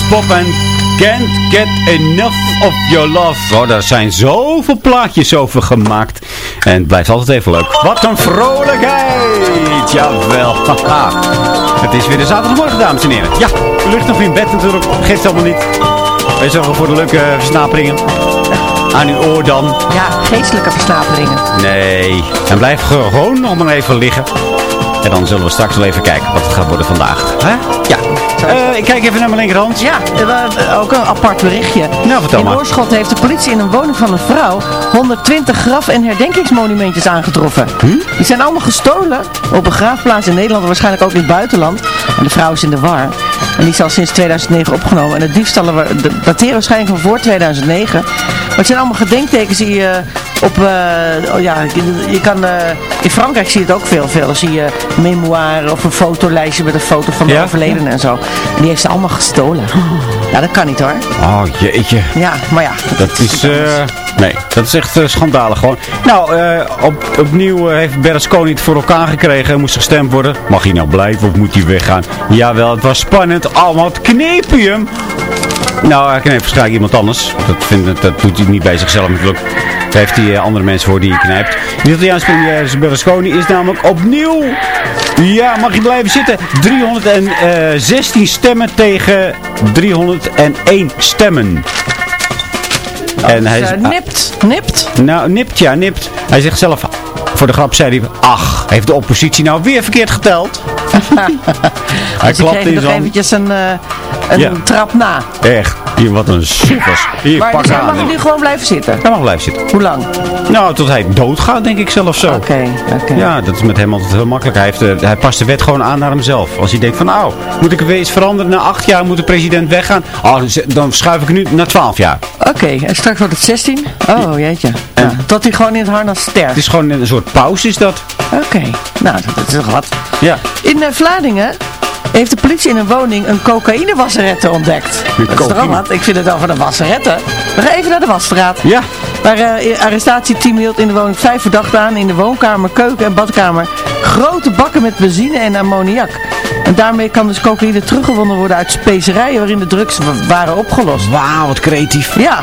F: Pop en Can't Get Enough of Your Love. Oh, daar zijn zoveel plaatjes over gemaakt. En het blijft altijd even leuk. Wat een vrolijkheid! Jawel. haha. het is weer de zaterdagmorgen, dames en heren. Ja, u ligt nog in bed natuurlijk. Geeft allemaal niet. Wij zorgen voor de leuke versnaperingen. Aan uw oor dan.
G: Ja, geestelijke versnaperingen.
F: Nee. En blijf gewoon nog maar even liggen. En dan zullen we straks wel even kijken wat het gaat worden vandaag. Hè? Ja. Eh, ik kijk even naar mijn linkerhand.
G: Ja, was ook een apart berichtje.
F: Nou, vertel
G: in. Oorschot heeft de politie in een woning van een vrouw 120 graf- en herdenkingsmonumentjes aangetroffen.
F: Hm?
G: Die zijn allemaal gestolen op een graafplaats in Nederland en waarschijnlijk ook in het buitenland. En de vrouw is in de war. En die is al sinds 2009 opgenomen. En de diefstallen dateren waarschijnlijk van voor 2009. Maar het zijn allemaal gedenktekens die je op... eh, oh ja, je, je kan... eh, in Frankrijk zie je het ook veel. veel. Dan zie je memoires of een fotolijstje met een foto van de
F: Ja?
G: overledene en zo. En die heeft ze allemaal gestolen. *laughs* Ja, dat kan niet hoor.
F: Oh, jeetje.
G: Ja, maar ja.
F: Dat is, eh, nee, dat is echt schandalig gewoon. Nou, op, opnieuw heeft Berlusconi het voor elkaar gekregen. Moest gestemd worden. Mag hij nou blijven of moet hij weggaan? Jawel, het was spannend. Allemaal het hem. Nou, hij kneept waarschijnlijk iemand anders. Dat, vindt, dat doet hij niet bij zichzelf natuurlijk. Daar heeft hij eh, andere mensen voor die hij knijpt. De Italiaanse premier Berlusconi is namelijk opnieuw... Ja, mag je blijven zitten. 316 stemmen tegen 301 stemmen. En hij is,
G: eh, nipt, nipt.
F: nou, nipt, ja, nipt. Hij zegt zelf, voor de grap zei hij, ach, heeft de oppositie nou weer verkeerd geteld? *laughs* hij
G: Ze
F: klapte in
G: nog
F: zijn
G: eventjes een, eh, een
F: Ja.
G: trap na.
F: Echt, hier, wat een sukkers. Hier,
G: maar
F: pak
G: dus hij
F: aan.
G: mag nu gewoon blijven zitten.
F: Hij mag blijven zitten.
G: Hoe lang?
F: Nou, tot hij doodgaat, denk ik zelf zo.
G: Oké, oké.
F: Ja, dat is met hem altijd heel makkelijk. Hij, heeft, eh, hij past de wet gewoon aan naar hemzelf. Als hij denkt van, nou, moet ik weer eens veranderen? Na acht jaar moet de president weggaan. Oh, dan schuif ik nu naar twaalf jaar.
G: Oké, en straks wordt het 16? Oh, jeetje. Ja, tot hij gewoon in het harnas sterft.
F: Het is gewoon een soort pauze, is dat?
G: Oké, nou, dat, is toch wat.
F: Ja.
G: In eh, Vlaardingen heeft de politie in een woning een cocaïnewasserette ontdekt. dat is toch wat? Ik vind het over de wasserette. We gaan even naar de wasstraat.
F: Ja.
G: Waar eh arrestatieteam hield in de woning vijf verdachten aan. In de woonkamer, keuken en badkamer. Grote bakken met benzine en ammoniak. En daarmee kan dus cocaïne teruggewonnen worden uit specerijen waarin de drugs wa- waren opgelost.
F: Wauw, wat creatief.
G: Ja,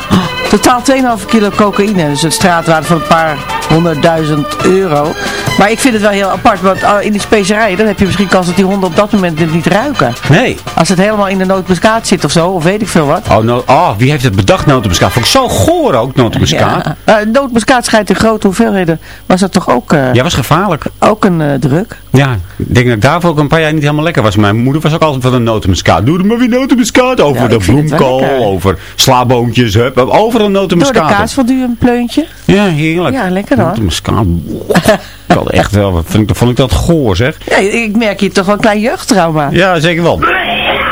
G: totaal 2,5 kilo cocaïne. Dus het straatwaarde van een paar honderdduizend euro. Maar ik vind het wel heel apart, want ah, in die specerijen, dan heb je misschien kans dat die honden op dat moment dit niet ruiken.
F: Nee.
G: Als het helemaal in de nootmuskaat zit of zo, of weet ik veel wat.
F: Oh, no, oh, wie heeft het bedacht, notenmuskaat? Vond ik zo goor ook, notenmuskaat.
G: Ja. Uh, nootmuskaat schijnt in grote hoeveelheden, was dat toch ook, eh,
F: Ja, was gevaarlijk.
G: ook een eh, druk?
F: Ja, ik denk dat ik daarvoor ook een paar jaar niet helemaal lekker was. Mijn moeder was ook altijd van een notenmuskaat. Doe er maar weer notenmuskaat. Over
G: Ja,
F: de bloemkool, over slaaboontjes. Hup, overal
G: Door de kaas u een pleuntje?
F: Ja, heerlijk.
G: Ja, lekker hoor.
F: Notenmuskaat. Ik had echt wel, vond ik, vond ik dat goor zeg.
G: Ja, ik merk hier toch wel een klein jeugdtrauma.
F: Ja, zeker wel.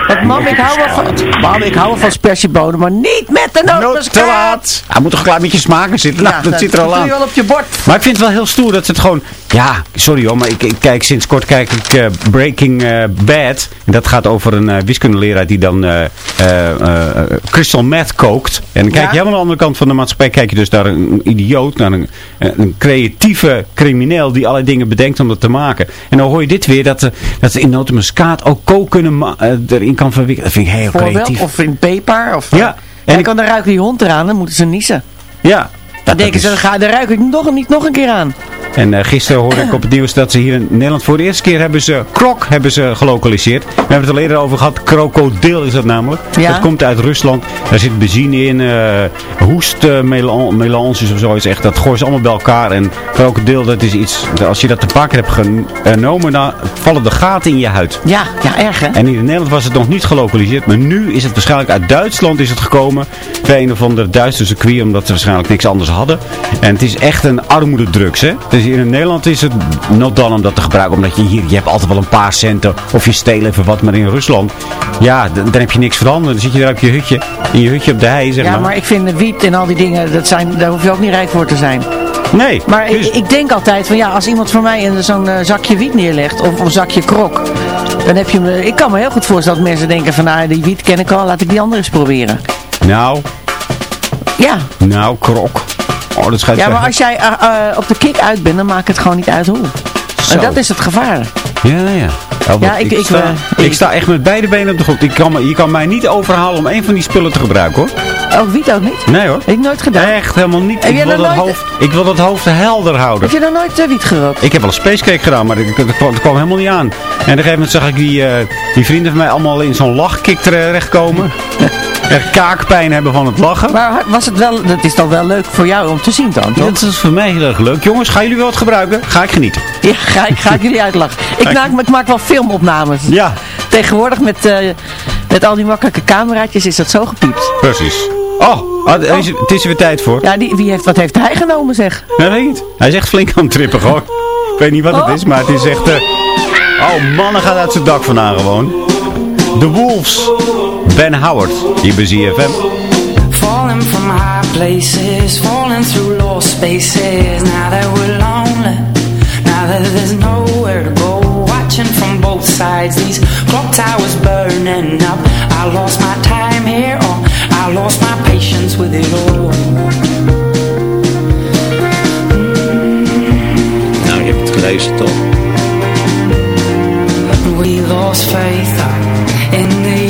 G: Want mam, ik hou wel van, mam, ik hou wel van spersiebonen, maar niet met de nootmuskaat.
F: Hij moet toch een klein beetje smaken zitten. Nou, dat zit er al
G: doe
F: aan.
G: je wel op je bord.
F: Maar ik vind het wel heel stoer dat ze het gewoon... Ja, sorry hoor, maar ik, ik kijk sinds kort kijk ik eh, Breaking eh, Bad. En dat gaat over een eh, wiskundeleraar die dan eh, eh, eh, crystal meth kookt. En dan kijk
G: Ja.
F: je helemaal aan de andere kant van de maatschappij. Kijk je dus naar een, een idioot, naar een, een creatieve crimineel die allerlei dingen bedenkt om dat te maken. En dan hoor je dit weer, dat, dat ze in notenmuskaat ook kook kunnen ma- eh, erin kan verwikkelen. Dat vind ik heel
G: Voorbeeld,
F: creatief.
G: of in peper. Of,
F: Ja, en
G: En
F: ik-
G: dan ruikt die hond eraan, dan moeten ze niezen.
F: Ja.
G: Dan denken ze, dan ga, daar ruik ik nog, niet nog een keer aan.
F: En eh, gisteren hoorde ik op het nieuws dat ze hier in Nederland voor de eerste keer hebben ze krok hebben ze gelokaliseerd. We hebben het al eerder over gehad. Krokodil is dat namelijk.
G: Ja.
F: Dat komt uit Rusland. Daar zit benzine in, eh hoestmelanges of zo. Is echt, dat gooien ze allemaal bij elkaar. En krokodil, dat is iets, als je dat te pakken hebt genomen, dan vallen de gaten in je huid.
G: Ja, ja, erg hè?
F: En hier in Nederland was het nog niet gelokaliseerd. Maar nu is het waarschijnlijk uit Duitsland is het gekomen. Bij een of ander Duitse circuit. Omdat ze waarschijnlijk niks anders hadden. En het is echt een armoededrugs. Hè? Hier in Nederland is het not done om dat te gebruiken. Omdat je hier, je hebt altijd wel een paar centen. Of je steelt even wat. Maar in Rusland, ja, dan, dan heb je niks veranderd. Dan zit je daar op je hutje. In je hutje op de hei, zeg
G: Ja,
F: maar.
G: maar ik vind wiet en al die dingen, dat zijn, daar hoef je ook niet rijk voor te zijn.
F: Nee.
G: Maar
F: dus-
G: ik, ik denk altijd van ja, als iemand voor mij zo'n eh, zakje wiet neerlegt, of een zakje krok, dan heb je me, ik kan me heel goed voorstellen dat mensen denken van nou, die wiet ken ik al, laat ik die andere eens proberen.
F: Nou,
G: Ja,
F: nou, krok. Oh, dat schijnt
G: ja maar als jij eh, eh, op de kick uit bent, dan maakt het gewoon niet uit hoe.
F: Zo.
G: En dat is het gevaar.
F: Ja, ja.
G: Ja, ik- ik,
F: sta,
G: eh,
F: ik sta echt met beide benen op de grond. Ik kan, je kan mij niet overhalen om een van die spullen te gebruiken hoor.
G: Oh, wiet ook niet?
F: Nee hoor.
G: Heb ik nooit gedaan.
F: Echt helemaal niet. Ik wil, dat
G: nooit-
F: hoofd, ik wil dat hoofd helder houden.
G: Heb je nog nooit eh, wiet gerookt?
F: Ik heb wel een spacecake gedaan, maar dat, kwam, helemaal niet aan. En op een gegeven moment zag ik die, die vrienden van mij allemaal in zo'n lachkick terechtkomen. *laughs* Echt kaakpijn hebben van het lachen.
G: Maar was het wel, dat is dan wel leuk voor jou om te zien dan, toch?
F: Dat is voor mij heel erg leuk. Jongens, gaan jullie wel wat gebruiken? Ga ik genieten.
G: Ja, ga ik, ga ik jullie uitlachen. Ik maak, ik maak wel filmopnames.
F: Ja.
G: Tegenwoordig met, eh, met al die makkelijke cameraatjes is dat zo gepiept.
F: Precies. Oh, ah, is- het is er weer tijd voor.
G: Ja, die, wie heeft, wat heeft hij genomen zeg?
F: Nee, weet niet. Hij is echt flink aan het trippen gewoon. Ik weet niet wat het
G: Oh.
F: is, maar het is echt... eh, Oh, mannen gaat uit zijn dak vandaan gewoon. The Wolves. Ben Howard. Hier bij ZFM.
K: Falling from high places, falling through lost spaces. Now that we're lonely, now that there's nowhere to go. Watching from both sides, these clock towers burning up. I lost my time here, or I lost my patience with it all.
H: Nou, je hebt het gelezen toch?
K: We lost faith in the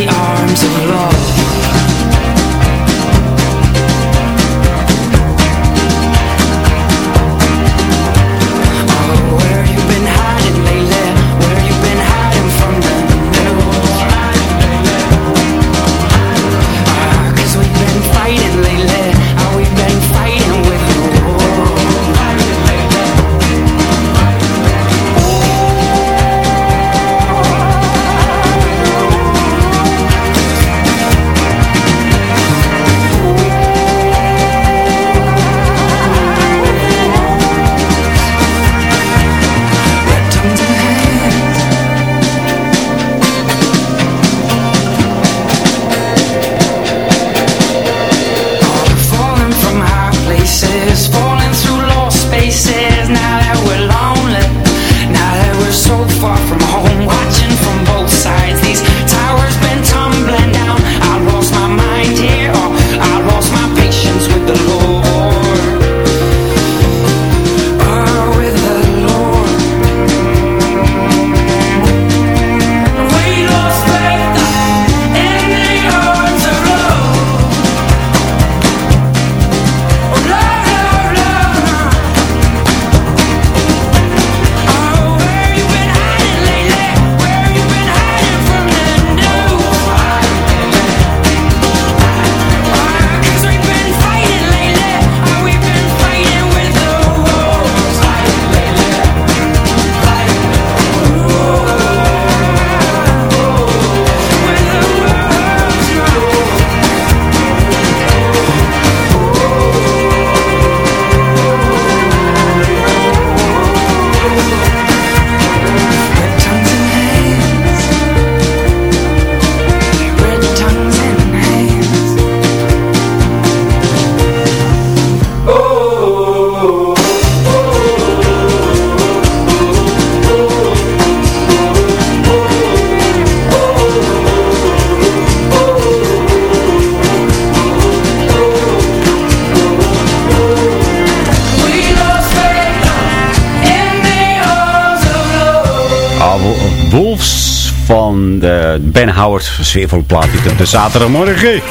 F: Howard. Sfeervolle plaat dit op de zaterdagmorgen.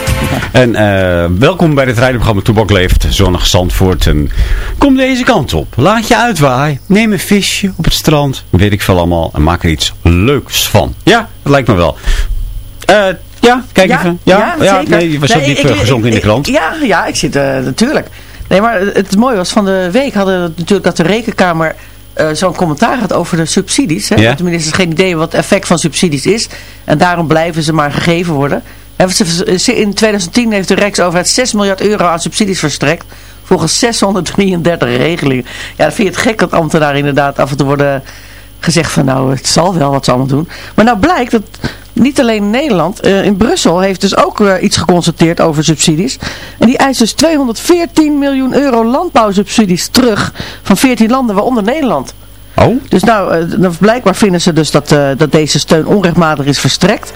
F: En eh, welkom bij het rijdenprogramma Toebak Leeft. Zonnig Zandvoort. En kom deze kant op. Laat je uitwaaien. Neem een visje op het strand. Weet ik veel allemaal. En maak er iets leuks van. Ja, dat lijkt me wel. Eh, ja, kijk even. Ja,
G: zeker.
F: nee, je was ook niet eh, gezonken in de
G: ik-
F: krant.
G: Ja, ja, ik zit eh, natuurlijk. Nee, maar het mooie was van de week hadden we natuurlijk dat de rekenkamer eh, zo'n commentaar had over de subsidies. Hè?
F: Ja.
G: De ministers geen idee wat het effect van subsidies is. En daarom blijven ze maar gegeven worden. Ze- In 2010 heeft de Rijksoverheid 6 miljard euro aan subsidies verstrekt. Volgens 633 regelingen. Ja, dan vind je het gek dat ambtenaren inderdaad af en toe worden gezegd van nou, het zal wel wat ze allemaal doen. Maar nou blijkt dat niet alleen in Nederland, eh, in Brussel heeft dus ook eh, iets geconstateerd over subsidies. En die eist dus 214 miljoen euro landbouwsubsidies terug van 14 landen, waaronder Nederland.
F: Oh?
G: Dus nou, nou, blijkbaar vinden ze dus dat, dat deze steun onrechtmatig is verstrekt.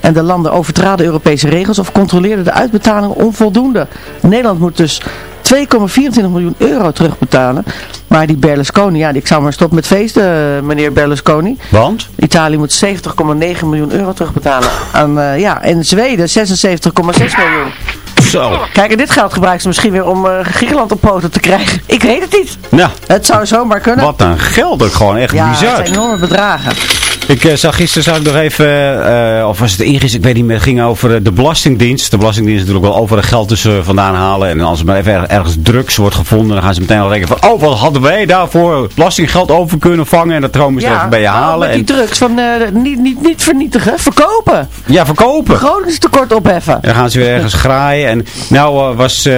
G: En de landen overtraden Europese regels of controleerden de uitbetalingen onvoldoende. Nederland moet dus 2,24 miljoen euro terugbetalen. Maar die Berlusconi, ja, ik zou maar stoppen met feesten, eh, meneer Berlusconi.
F: Want?
G: Italië moet 70,9 miljoen euro terugbetalen. Aan, eh, ja, en Zweden 76,6 miljoen.
F: Zo.
G: Kijk, en dit geld gebruiken ze misschien weer om eh, Griekenland op poten te krijgen. Ik weet het niet.
F: Nou,
G: Het zou zomaar kunnen.
F: wat een geld ook gewoon. Echt
G: ja,
F: bizar.
G: zijn enorme bedragen.
F: Ik eh, zag gisteren zag ik nog even, eh, of was het eergisteren, ik weet niet meer, het ging over eh, de Belastingdienst. De Belastingdienst is natuurlijk wel overal geld tussen vandaan halen. En als er maar even er- ergens drugs wordt gevonden, dan gaan ze meteen al rekenen van, oh, wat hadden wij daarvoor belastinggeld over kunnen vangen? En dat komen ze even bij je
G: ook
F: halen.
G: met die
F: En,
G: drugs van niet, niet, niet vernietigen, verkopen.
F: ja, verkopen.
G: Begrotingstekort opheffen.
F: En dan gaan ze weer ergens graaien. En nou was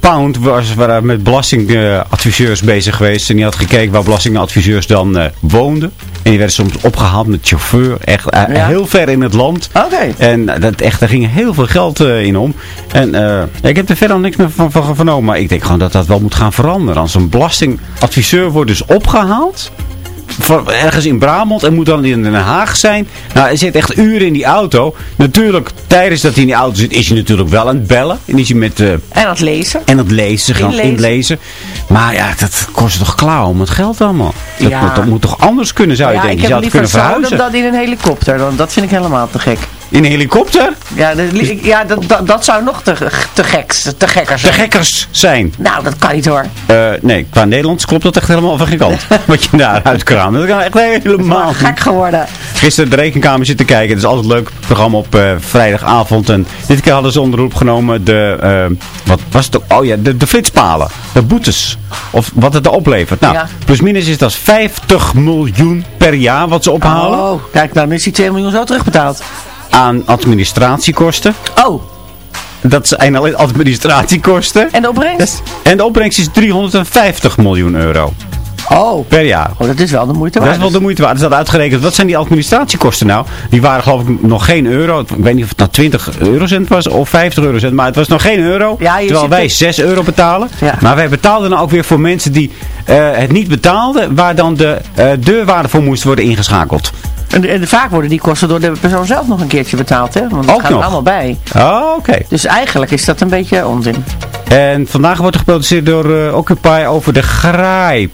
F: Pound was, waren met belastingadviseurs bezig geweest. En die had gekeken waar belastingadviseurs dan woonden. En die werden soms opgehaald met chauffeur. Echt eh,
G: Ja.
F: heel ver in het land.
G: Oké.
F: En dat echt, daar ging heel veel geld eh, in om. En eh, ik heb er verder nog niks meer van, van vernomen. Maar ik denk gewoon dat dat wel moet gaan veranderen. Als een belastingadviseur wordt dus opgehaald van ergens in Brabant en moet dan in Den Haag zijn. Nou, hij zit echt uren in die auto. Natuurlijk, tijdens dat hij in die auto zit, is hij natuurlijk wel aan het bellen. En is hij met... eh,
G: En aan het lezen.
F: en het lezen, gaan
G: Inlezen.
F: inlezen. Maar ja, dat kost toch klauw om het geld allemaal. Dat,
G: Ja.
F: moet, dat moet toch anders kunnen, zou je
G: ja,
F: denken. Je zou het
G: liever
F: kunnen
G: dan
F: verhuizen.
G: dat in een helikopter. Dan, dat vind ik helemaal te gek.
F: In een helikopter?
G: Ja, ja, dat, dat, dat zou nog te, te, geks, te gekker
F: De
G: zijn.
F: gekkers zijn.
G: Nou, dat kan niet hoor.
F: Eh, nee, qua Nederlands klopt dat echt helemaal van geen kant. *laughs* Wat je daar uitkraamt. Dat kan echt helemaal
G: Gek geworden.
F: Gisteren de rekenkamer zitten kijken. Het is altijd een leuk programma op eh, vrijdagavond. En dit keer hadden ze onder de loep genomen de, eh, wat was het ook? Oh ja, de, de flitspalen. De boetes. Of wat het er oplevert. Nou,
G: Ja.
F: plus minus is dat 50 miljoen per jaar wat ze ophalen.
G: Oh, kijk, dan is die 2 miljoen zo terugbetaald.
F: Aan administratiekosten.
G: Oh,
F: Dat zijn alleen administratiekosten.
G: en de opbrengst?
F: En de opbrengst is 350 miljoen euro
G: Oh.
F: per jaar.
G: oh, dat is wel de moeite
F: Dat
G: waard.
F: is wel de moeite waard. Er staat uitgerekend. Wat zijn die administratiekosten nou? Die waren geloof ik nog geen euro. Ik weet niet of het nou 20 eurocent was of 50 eurocent. Maar het was nog geen euro.
G: Ja,
F: terwijl wij
G: er-
F: 6 euro betalen.
G: Ja.
F: Maar wij betaalden dan ook weer voor mensen die eh, het niet betaalden. Waar dan de eh, deurwaarde voor moest worden ingeschakeld.
G: En, en vaak worden die kosten door de persoon zelf nog een keertje betaald, hè? Want dat
F: Ook
G: gaat er allemaal bij.
F: Oh, oké.
G: Dus eigenlijk is dat een beetje onzin.
F: En vandaag wordt er geproduceerd door eh, Occupy over de graai.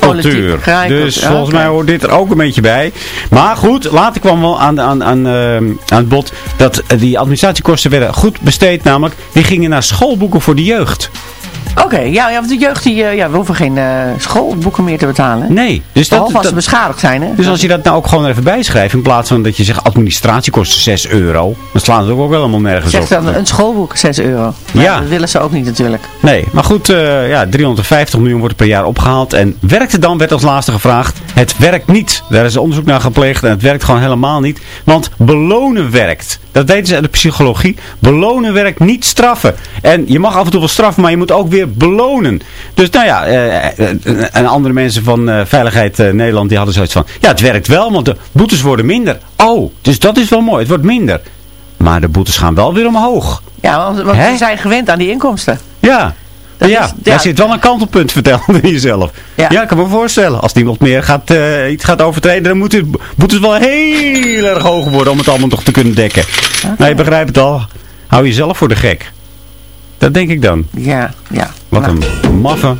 F: Cultuur. Dus
G: Ja,
F: volgens mij hoort dit er ook een beetje bij. Maar goed, later kwam wel aan, aan, aan, eh, aan het bod dat eh, die administratiekosten werden goed besteed. Namelijk, die gingen naar schoolboeken voor de jeugd.
G: Oké, ja, ja, want de jeugd, die, eh, ja, we hoeven geen eh, schoolboeken meer te betalen. hè?
F: Nee. Dus, dat,
G: als ze beschadigd zijn, hè?
F: dus als je dat nou ook gewoon even bijschrijft. In plaats van dat je zegt administratiekosten 6 euro. Dan slaan ze ook wel helemaal nergens op.
G: dan een schoolboek 6 euro. Maar
F: Ja.
G: Dat willen ze ook niet natuurlijk.
F: Nee, maar goed, eh, ja, 350 miljoen wordt er per jaar opgehaald. En werkt het dan, werd als laatste gevraagd. Het werkt niet. Daar is onderzoek naar gepleegd en het werkt gewoon helemaal niet. Want belonen werkt. Dat weten ze uit de psychologie. Belonen werkt niet straffen. En je mag af en toe wel straffen, maar je moet ook weer belonen. Dus nou ja, eh, eh, en andere mensen van eh, Veiligheid eh, Nederland die hadden zoiets van... Ja, het werkt wel, want de boetes worden minder. Oh, dus dat is wel mooi. Het wordt minder. Maar de boetes gaan wel weer omhoog.
G: Ja, want, want ze zijn gewend aan die inkomsten.
F: Ja.
G: Dat
F: ja,
G: is-
F: daar zit wel een kantelpunt vertellen in jezelf.
G: Ja.
F: Ja. ik kan me voorstellen. Als niemand meer gaat, eh, iets gaat overtreden, dan moet het, moet het wel heel erg hoog worden om het allemaal nog te kunnen dekken. Nou, je begrijpt het al. Hou jezelf voor de gek. Dat denk ik dan.
G: Ja, ja.
F: Wat
G: Nou,
F: een maffe,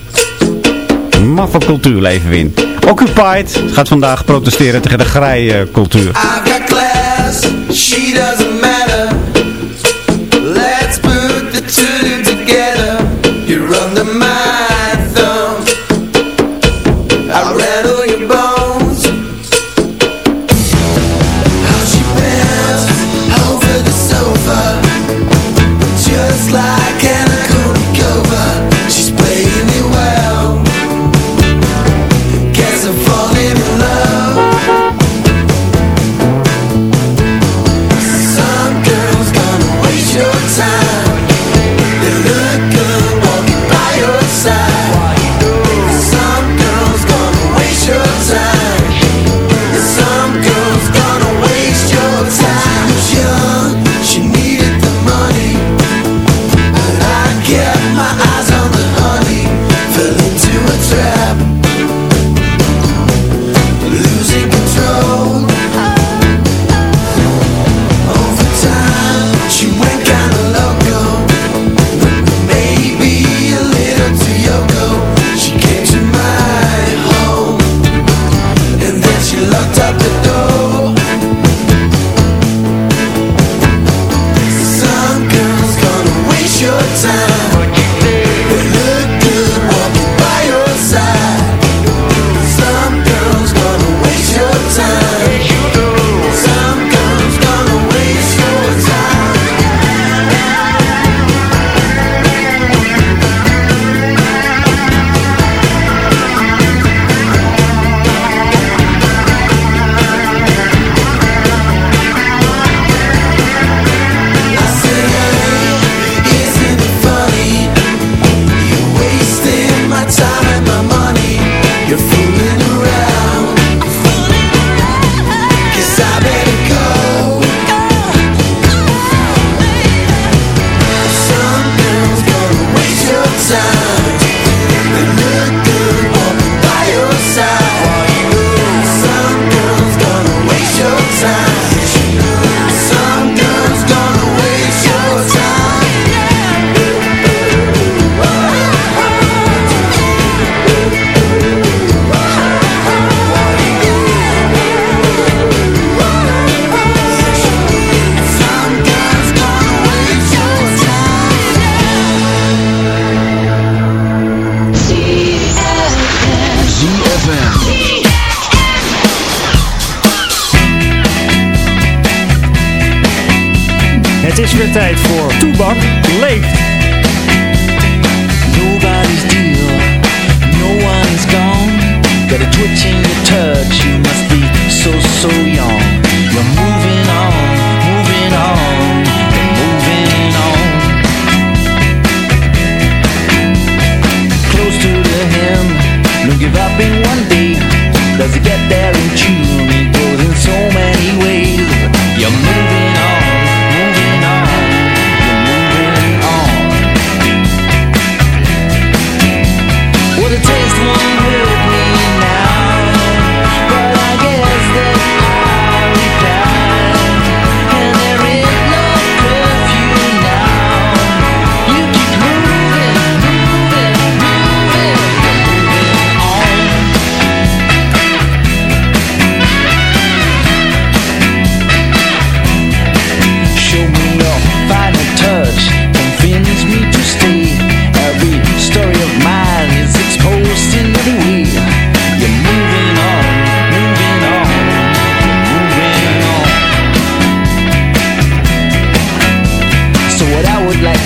F: maffe cultuur leven we in. Occupied gaat vandaag protesteren tegen de grijcultuur.
C: I've got class, she doesn't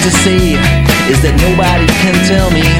C: to say is that nobody can tell me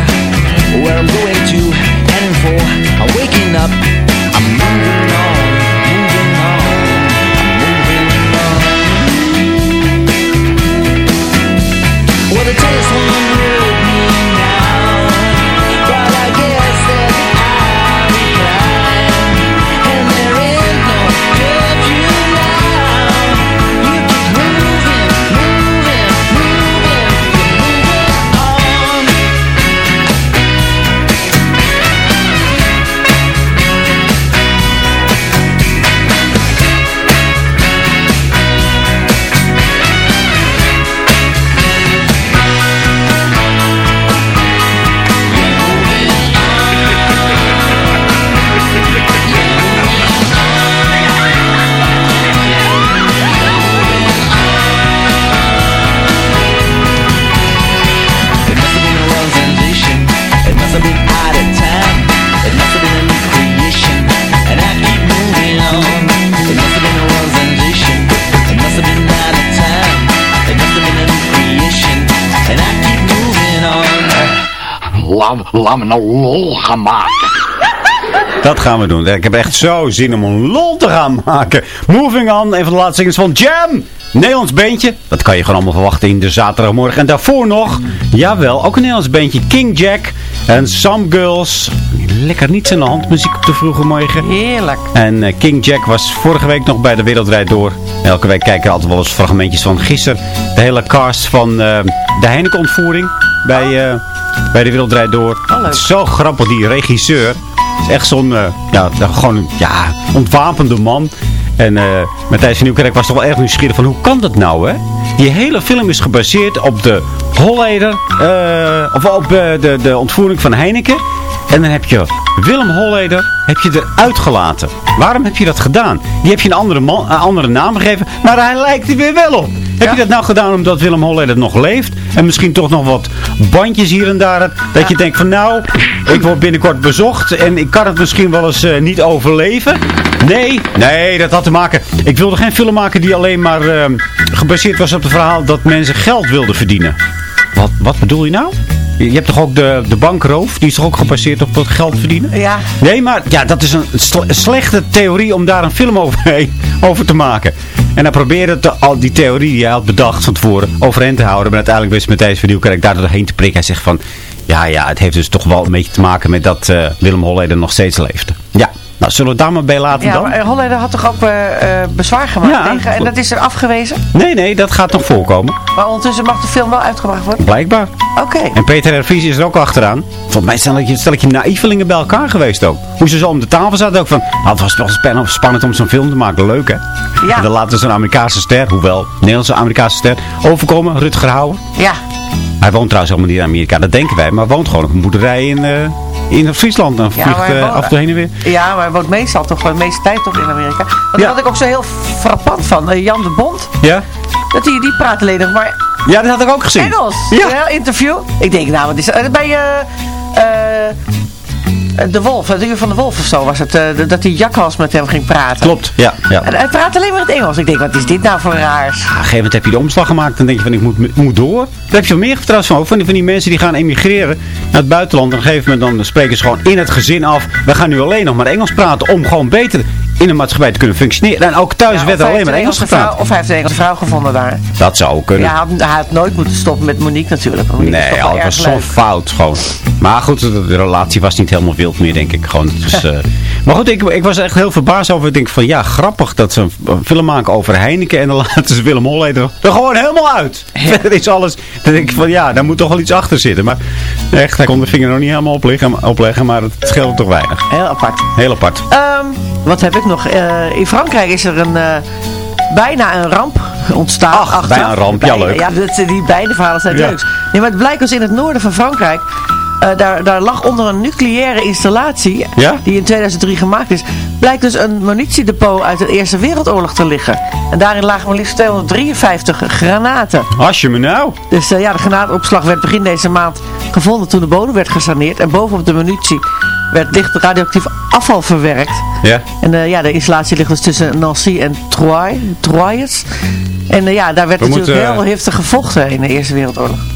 L: Laat, laat me nou lol gaan maken.
F: Dat gaan we doen. Ik heb echt zo zin om een lol te gaan maken. Moving on, een van de laatste zingers van Jam. Nederlands beentje. Dat kan je gewoon allemaal verwachten in de zaterdagmorgen. En daarvoor nog, jawel, ook een Nederlands beentje. King Jack en Some Girls. Lekker niets aan de hand, muziek op de vroege morgen.
G: Heerlijk.
F: En eh, King Jack was vorige week nog bij de Wereldrijd Door. Elke week kijken we altijd wel eens fragmentjes van gisteren. De hele cast van eh, de Heineken-ontvoering bij, eh, bij de Wereldrijd Door. Het is zo grappig, die regisseur. Het is echt zo'n, eh, ja, gewoon ja, ontwapende man. En eh Matthijs van Nieuwkerk was toch wel erg nieuwsgierig van hoe kan dat nou, hè? Die hele film is gebaseerd op de Holleder, eh, of op de, de ontvoering van Heineken. En dan heb je Willem Holleder heb je eruit gelaten. Waarom heb je dat gedaan? Die heb je een andere, man, een andere naam gegeven, maar hij lijkt er weer wel op. Heb je dat nou gedaan omdat Willem Holleder nog leeft? En misschien toch nog wat bandjes hier en daar. Dat je denkt van nou, ik word binnenkort bezocht en ik kan het misschien wel eens eh, niet overleven. Nee, nee, dat had te maken. Ik wilde geen film maken die alleen maar eh, gebaseerd was op het verhaal dat mensen geld wilden verdienen. Wat, wat bedoel je nou? Je hebt toch ook de, de bankroof? Die is toch ook gebaseerd op het geld verdienen?
G: Ja.
F: Nee, maar ja, dat is een sle- slechte theorie om daar een film over, *laughs* over te maken. En hij probeerde te, al die theorie die hij had bedacht van tevoren overeind te houden. Maar uiteindelijk wist Matthijs van Nieuwkerk daar doorheen te prikken. Hij zegt van, ja, ja, het heeft dus toch wel een beetje te maken met dat eh, Willem Holleder nog steeds leeft. Ja, nou zullen we daar maar bij laten
G: Ja,
F: dan?
G: maar eh, Holleder had toch ook eh, eh, bezwaar gemaakt
F: Ja.
G: tegen, en dat is er afgewezen.
F: Nee, nee, dat gaat nog voorkomen.
G: Maar ondertussen mag de film wel uitgebracht worden.
F: Blijkbaar.
G: Oké.
F: En Peter R. Vries is er ook achteraan. Volgens mij zijn dat je, stel dat je naïvelingen bij elkaar geweest ook. Hoe ze zo om de tafel zaten ook van... Nou, het was wel span- spannend om zo'n film te maken. Leuk, hè?
G: Ja.
F: En dan laten ze een Amerikaanse ster, hoewel Nederlandse Amerikaanse ster, overkomen. Rutger Hauer.
G: Ja.
F: Hij woont trouwens helemaal niet in Amerika, dat denken wij. Maar woont gewoon op een boerderij in, in Friesland. Dan vliegt
G: hij
F: eh, af en toe heen en weer.
G: Ja, maar hij woont meestal toch, de meeste tijd toch in Amerika. Want daar had ik ook zo heel frappant van. eh, Jan de Bond,
F: Ja?
G: dat die, die praat alleen nog maar
F: Ja, dat had ik ook gezien.
G: Engels.
F: Ja.
G: Ja. interview. Ik denk, nou, wat is dat? Bij eh, eh, De Wolf, het uur van de Wolf of zo was het. eh, dat die Jakhals met hem ging praten.
F: Klopt, ja. ja.
G: En hij praat alleen maar het Engels. Ik denk, wat is dit nou voor raars?
F: Op een gegeven moment heb je de omslag gemaakt. Dan denk je van, ik moet, moet door. Daar heb je veel meer trouwens van. Van die, van die mensen die gaan emigreren naar het buitenland. En op een gegeven moment dan spreken ze gewoon in het gezin af. We gaan nu alleen nog maar Engels praten. Om gewoon beter in de maatschappij te kunnen functioneren. En ook thuis
G: Ja,
F: werd er alleen maar Engels
G: een
F: gepraat.
G: vrouw- Of hij heeft een Engelse vrouw gevonden daar.
F: Dat zou ook kunnen.
G: Ja, hij had, hij had nooit moeten stoppen met Monique natuurlijk. Monique
F: Nee,
G: wel
F: oh, het was zo'n fout gewoon. Maar goed, de, relatie was niet helemaal wild meer, denk ik. Gewoon, *laughs* eh, Maar goed, ik, ik was echt heel verbaasd over. Ik denk van, ja, grappig dat ze een een film maken over Heineken. En dan *laughs* laten ze Willem Holleder er gewoon helemaal uit. Verder *laughs* is alles. Dan denk ik van, ja, daar moet toch wel iets achter zitten. Maar echt, hij kon de vinger nog niet helemaal opleggen, opleggen maar het scheelde toch weinig.
G: Heel apart.
F: Heel apart.
G: Ehm, wat heb ik nog? Eh, in Frankrijk is er een, eh, bijna een ramp ontstaan.
F: Ach, bijna een ramp. Ja, leuk.
G: Ja, dat, die beide verhalen zijn
F: Ja.
G: leuk. Nee, maar het blijkt dus in het noorden van Frankrijk. Eh, daar, daar lag onder een nucleaire installatie,
F: Ja?
G: die in 2003 gemaakt is, blijkt dus een munitiedepot uit de Eerste Wereldoorlog te liggen. En daarin lagen maar liefst 253 granaten.
F: Als je me nou.
G: Dus eh, ja, de granaatopslag werd begin deze maand gevonden toen de bodem werd gesaneerd. En bovenop de munitie werd licht radioactief afval verwerkt.
F: Ja.
G: En eh, ja, de installatie ligt dus tussen Nancy en Troyes. Troyes. En ja, daar werd
F: We
G: natuurlijk
F: moeten,
G: heel heftig gevochten in de Eerste Wereldoorlog.